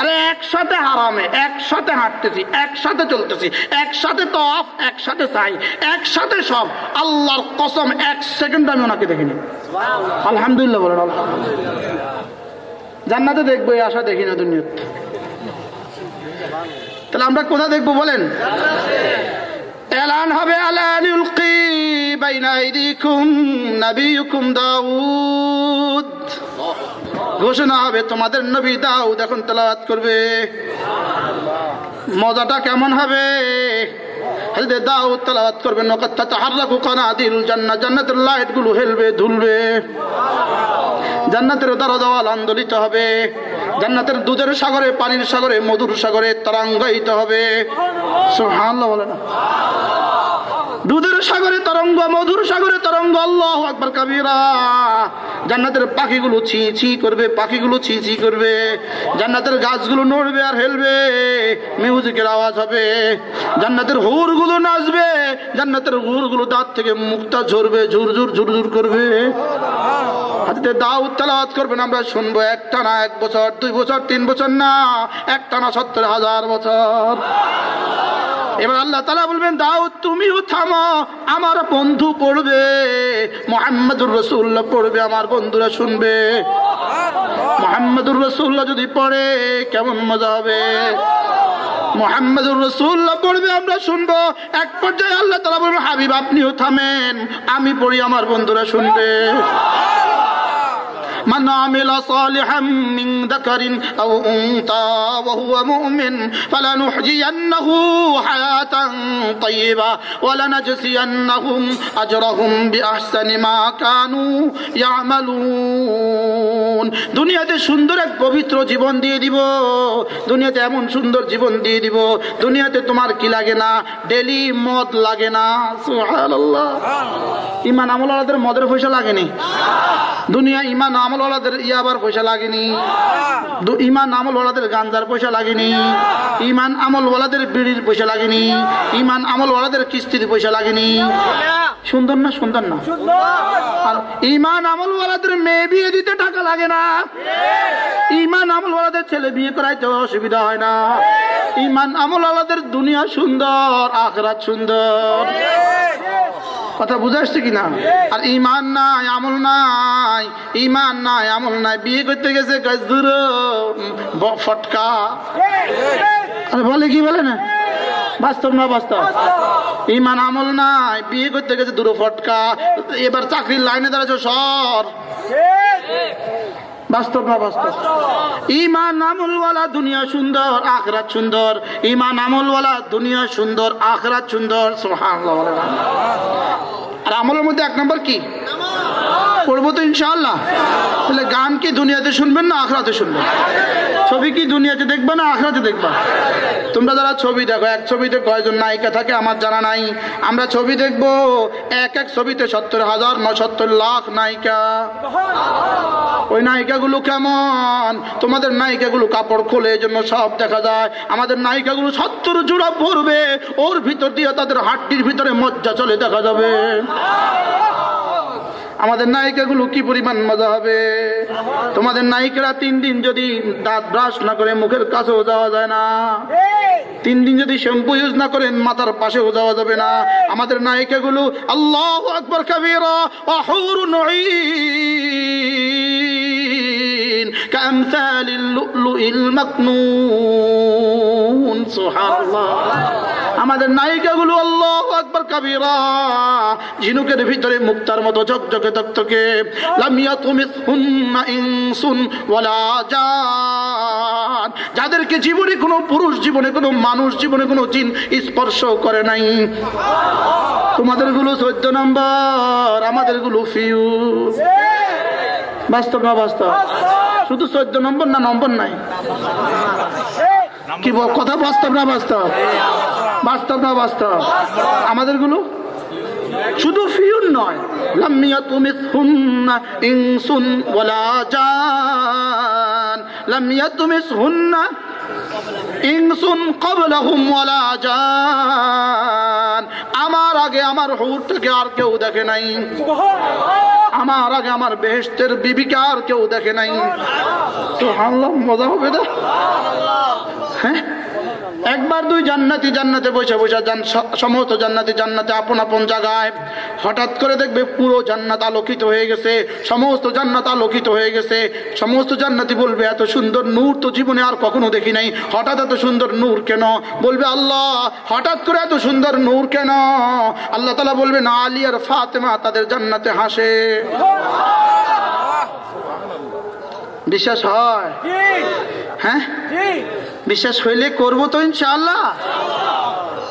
আরে একসাথে হারামে একসাথে হাঁটতেছি একসাথে চলতেছি একসাথে তফ একসাথে চাই একসাথে সব। আল্লাহর কসম এক সেকেন্ড আমি ওনাকে দেখিনি। আলহামদুলিল্লাহ বলেন জান্নাতে দেখব এই আশা দেখি না দুনিয়াতে। তাহলে আমরা কোথা দেখব বলেন? এলান হবে আলান ইউলকি বাইনা আইদিকুম নবিয়ুকুম দাউদ। ঘোষণা হবে তোমাদের নবী দাউদ এখন তেলাওয়াত করবে। মজাটা কেমন হবে? হযরত দাউদ তেলাওয়াত করবে নকাত্তা তাহাররাকু কানাদিল জান্নাত জান্নাতের লাইটগুলো হেলবে ধুলবে। জান্নাতের দ্বারা দেওয়াল আন্দোলিত হবে। জান্নাতের দুধের সাগরে পানির সাগরে মধুর সাগরে তরাঙ্গায়িত হবে। সুবহানাল্লাহ। বলে না দুধের সাগরে তরঙ্গ, মধুর সাগরে তরঙ্গ, আল্লাহ আকবার কাবিরা। জান্নাতের পাখিগুলো ছি ছি করবে, পাখিগুলো ছি ছি করবে। জান্নাতের গাছগুলো নড়বে আর হেলবে, মিউজিকের আওয়াজ হবে। জান্নাতের হুরগুলো নাচবে, জান্নাতের হুরগুলো দাঁত থেকে মুক্তা ঝরবে ঝুর ঝুর ঝুর ঝুর করবে। হাতে দাউদ তালাওয়াত করবেন, আমরা শুনব একটা না এক বছর, দুই বছর, তিন বছর না একটা না সত্তর হাজার বছর। এবার আল্লাহ তালা বলবেন, দাও, তুমিও থামো, আমার বন্ধু পড়বে, মোহাম্মদুর রসুল্লাহ পড়বে, আমার বন্ধুরা শুনবে। মোহাম্মদুর রসুল্লাহ যদি পড়ে, কেমন মজা হবে? মোহাম্মদুর রসুল্লাহ পড়বে, আমরা শুনব। এক পর্যায়ে আল্লাহ তালা বলবে হাবিব, আপনিও থামেন, আমি পড়ি, আমার বন্ধুরা শুনবে। من عمل صالحا من ذكر أو أنثى وهو مؤمن فلنحيينه حياة طيبة ولنجزينهم أجرهم بأحسن ما كانوا يعملون দুনিয়াতে সুন্দর এক পবিত্র জীবন দিয়ে দিব দুনিয়াতে এমন সুন্দর জীবন দিয়ে দিব দুনিয়াতে তোমার কি লাগে না ডেলি মদ লাগে না সুবহানাল্লাহ ইমান আমল আলাদের মদের পয়সা লাগেনি দুনিয়া ইমান আমল ওলাদের ইয়াবার পয়সা লাগেনি। ইমান আমল ওলাদের গাঞ্জার পয়সা লাগেনি। ইমান আমল ওলাদের বিড়ির পয়সা লাগেনি। ইমান আমল ওলাদের কিস্তির পয়সা লাগেনি। সুন্দর না সুন্দর না? আর ইমান আমল ওলাদের মেয়ে বিয়ে দিতে টাকা লাগে না। ইমান আমল ওলাদের ছেলে বিয়ে করাইতে অসুবিধা হয় না। ইমান আমল ওলাদের দুনিয়া সুন্দর আখরাত সুন্দর। কথা বুঝে আসছে কিনা? আর ইমান নাই আমল নাই। ইমান নাই, আমল নাই, বিয়ে করতে গেছে ফটকা। আরে বলে কি বলে না? বাস্তব না বাস্তব? ইমান আমল নাই, বিয়ে করতে গেছে দূর ফটকা। এবার চাকরির লাইনে দাঁড়াচ্ছে সর। বাস্তব না বাস্তব? ইমান আমলওয়ালা দুনিয়া সুন্দর, আখরাত সুন্দর। ইমান আমলওয়ালা দুনিয়া সুন্দর, আখরাত সুন্দর। আর আমলের মধ্যে এক নম্বর কি? পড়ব তো ইনশাআল্লাহ। তাহলে গান কি দুনিয়াতে শুনবেন না আখরাতে শুনবেন? ছবি কি দুনিয়াতে দেখবে না আখরাতে দেখবা? তোমরা যারা ছবি দেখো, এক ছবিতে কয়জন নায়িকা থাকে আমার জানা নাই। আমরা ছবি দেখব, এক এক ছবিতে সত্তর হাজার না সত্তর লাখ নায়িকা। ওই নায়িকাগুলো কেমন? তোমাদের নায়িকাগুলো কাপড় খোলে জন্য সব দেখা যায়। আমাদের নায়িকাগুলো সত্তর জোড়া পড়বে ওর ভিতর দিয়ে তাদের হাড্ডির ভিতরে মজ্জা চলে দেখা যাবে। আমাদের নায়িকাগুলো কি পরিমাণ মজা হবে? তোমাদের নায়িকারা তিন দিন যদি দাঁত ব্রাশ না করে মুখের কাছেও যাওয়া যায় না। তিন দিন যদি শ্যাম্পু ইউজ না করেন, মাথার পাশেও যাওয়া যাবে না। আমাদের নায়িকাগুলো আল্লাহ আকবর কাবিরা অহুরুন كأمثال اللؤلؤ المكنون سبحان الله আমাদের নায়িকাগুলো আল্লাহ আকবর কাবিরা ঝিনুকের ভিতরে মুক্তার মতো ঝকঝকে তকতকে লামিয়া তুমি ইনসুন ওয়ালা জান যাদেরকে জীবনে কোনো পুরুষ জীবনে কোনো মানুষ জীবনে কোনো জিন স্পর্শ করে নাই তোমাদের গুলো চোদ্দ নম্বর আমাদের গুলো ফিউজ বাস্তব না বাস্তব শুধু চোদ্দ নম্বর না নম্বর নাই? কি কথা বাস্তব না বাস্তব? বাস্তব না বাস্তব? আমাদেরগুলো শুধু ফিউন নয়। লামিয়া তুমি লামিয়া তুমি জান। আমার আগে আমার হুরটাকে আর কেউ দেখে নাই। আমার আগে আমার বেহেস্তের বিবিকে আর কেউ দেখে নাই। তো আল্লাহ মজা হবে না? হ্যাঁ? একবার দুই জান্নাতি জান্নাতে বসে বসে যান সমস্ত জান্নাতি জান্নাতে আপন আপন জায়গায়। হঠাৎ করে দেখবে পুরো জান্নাত আলোকিত হয়ে গেছে সমস্ত জান্নাত আলোকিত হয়ে গেছে সমস্ত জান্নাতি বলবে এত সুন্দর নূর তো জীবনে আর কখনো দেখি নাই। হঠাৎ এত সুন্দর নূর কেন? বলবে আল্লাহ হঠাৎ করে এত সুন্দর নূর কেন? আল্লাহ তালা বলবে না আলী আর ফাতেমা তাদের জান্নাতে হাসে। বিশ্বাস হয়? হ্যাঁ? বিশ্বাস হইলে করব তো ইনশাআল্লাহ।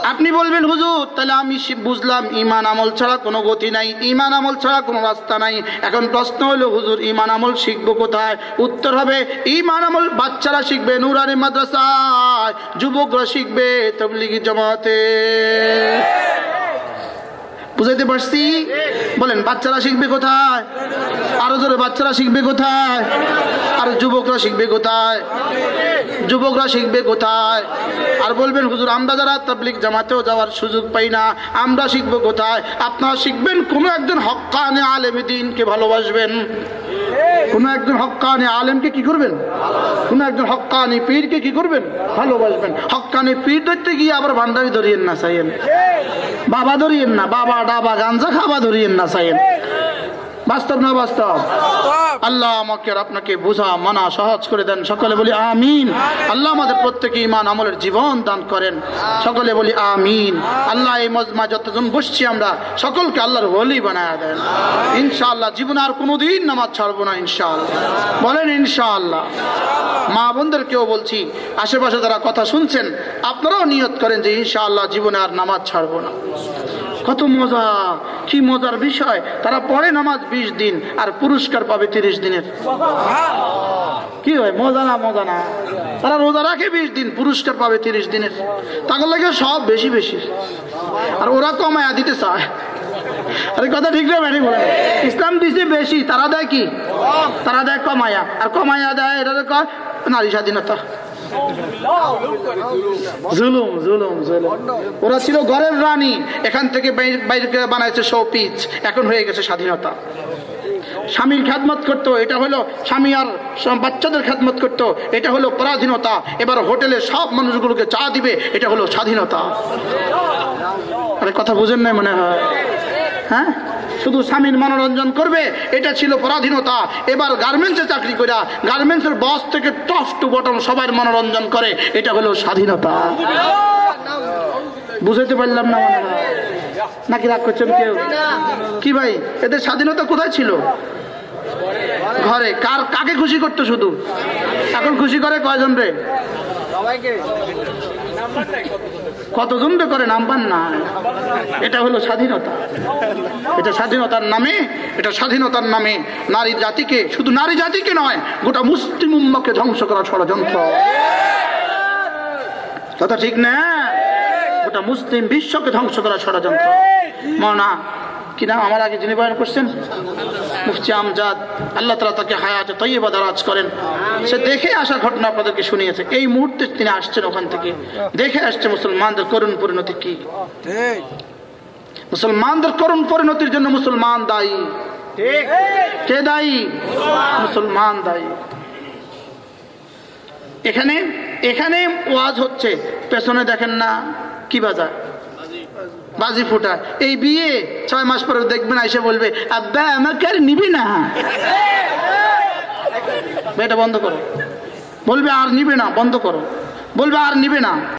আপনি বলবেন, হুজুর, তাহলে আমি বুঝলাম ইমান আমল ছাড়া কোনো গতি নাই। ইমান আমল ছাড়া কোনো রাস্তা নাই। এখন প্রশ্ন হলো, হুজুর ইমান আমল শিখব কোথায়? উত্তর হবে ইমান আমল বাচ্চারা শিখবে নুরানি মাদ্রাসায়, যুবকরা শিখবে তবলিগি জমাতে। বুঝাইতে পারছি? বলেন, বাচ্চারা শিখবে কোথায়? আরও জোরে, বাচ্চারা শিখবে কোথায়? আর যুবকরা শিখবে কোথায়? যুবকরা শিখবে কোথায়? আর বলবেন, হুজুর, আমরা যারা তাবলিক জামাতেও যাওয়ার সুযোগ পাই না, আমরা শিখব কোথায়? আপনারা শিখবেন কোনো একজন হকানে আলেম দিনকে ভালোবাসবেন। কোনো একজন হকানি আলেমকে কি করবেন? কোনো একজন হকানি পীরকে কি করবেন? ভালোবাসবেন। হকানি পীর ধরতে গিয়ে আবার ভান্ডারি ধরিয়েন না চাইয়েন বাবা ধরিয়েন না, বাবা, ডাবা, গাঞ্জা খাবা ধরিয়েন না চাইয়েন বাস্তব না বাস্তব? আল্লাহ আমাকে আপনাকে বোঝা, মানা, সহজ করে দেন। সকলে বলি আমিন। আল্লাহ আমাদের প্রত্যেকে ইমান আমলের জীবন দান করেন। সকলে বলি আমিন। আল্লাহ এই মজমা যতজন বসছি আমরা, সকলকে আল্লাহর ওলি বানায় দেন। ইনশাআল্লাহ জীবনে আর কোনোদিন নামাজ ছাড়বো না, ইনশাআল্লাহ। বলেন ইনশাআল্লাহ। মা বোনদেরকেও বলছি, আশেপাশে যারা কথা শুনছেন, আপনারাও নিয়ত করেন যে ইনশাআল্লাহ জীবনে আর নামাজ ছাড়বো না। কত মজা, কি মজার বিষয়। তারা পড়ে নামাজ বিশ দিন, আর পুরস্কার পাবে তিরিশ দিনের। কি হয়, মজা না মজা না? তারা রোজা রাখে বিশ দিন, পুরস্কার পাবে তিরিশ দিনের। তাদের লাগে সব বেশি বেশি। আর ওরা কমায়া দিতে চায়। আরে কথা ঠিক না ম্যাডি বলে ইসলাম দিছে বেশি, তারা দেয় কি? তারা দেয় কমায়া। আর কমায়া দেয়, এটা কয়? নারী স্বাধীনতা। জুলুম জুলুম জুলুম। ওরা ছিল ঘরের রানী। এখান থেকে বাইর- বানাইছে শোপিচ। এখন হয়ে গেছে স্বাধীনতা। স্বামীর খ্যাতমত করতো, এটা হলো স্বামী আর বাচ্চাদের খ্যাতমত করতো, এটা হলো পরাধীনতা। এবার হোটেলে সব মানুষগুলোকে চা দিবে, এটা হলো স্বাধীনতা। আরে কথা বুঝেন নাই মনে হয়? হ্যাঁ? শুধু স্বামীর মনোরঞ্জন করবে, এটা ছিল পরাধীনতা। এবার গার্মেন্টসে চাকরি করে গার্মেন্টসের বস থেকে টপ টু বটম সবার মনোরঞ্জন করে, এটা হলো স্বাধীনতা। বুঝাইতে পারলাম না নাকি রাগ করছেন কেউ? কি ভাই, এদের স্বাধীনতা কোথায় ছিল? ঘরে। কার, কাকে খুশি করতো শুধু? এখন খুশি করে কয়জন রে? কতজন করে নাম পান না? এটা হলো স্বাধীনতা। এটা স্বাধীনতার নামে, এটা স্বাধীনতার নামে নারী জাতিকে, শুধু নারী জাতিকে নয়, গোটা মুসলিম উম্মাকে ধ্বংস করা ষড়যন্ত্র। কথা ঠিক না? গোটা মুসলিম বিশ্বকে ধ্বংস করা ষড়যন্ত্র। মনা কি নাম? আমার আগে যিনি বয়ান করছেন মুফতি আমজাদ আল্লাহ তালা তাকে হায়াতে তৈবা দারাজ করেন। সে দেখে আসা ঘটনা আপনাদেরকে শুনিয়েছে। এই মুহূর্তে তিনি আসছেন ওখান থেকে। দেখে আসছে মুসলমানদের করুণ পরিণতি কি? মুসলমানদের করুণ পরিণতির জন্য মুসলমান দায়ী। কে দায়ী? মুসলমান দায়ী। এখানে এখানে ওয়াজ হচ্ছে পেছনে দেখেন না কি বাজার? বাজি ফুটা। এই বিয়ে ছয় মাস পরে দেখবেন এসে বলবে, আব্বা, আমাকে আর নিবি না। এটা বন্ধ করো। বলবে, আর নিবে না, বন্ধ করো। বলবে, আর নিবে না।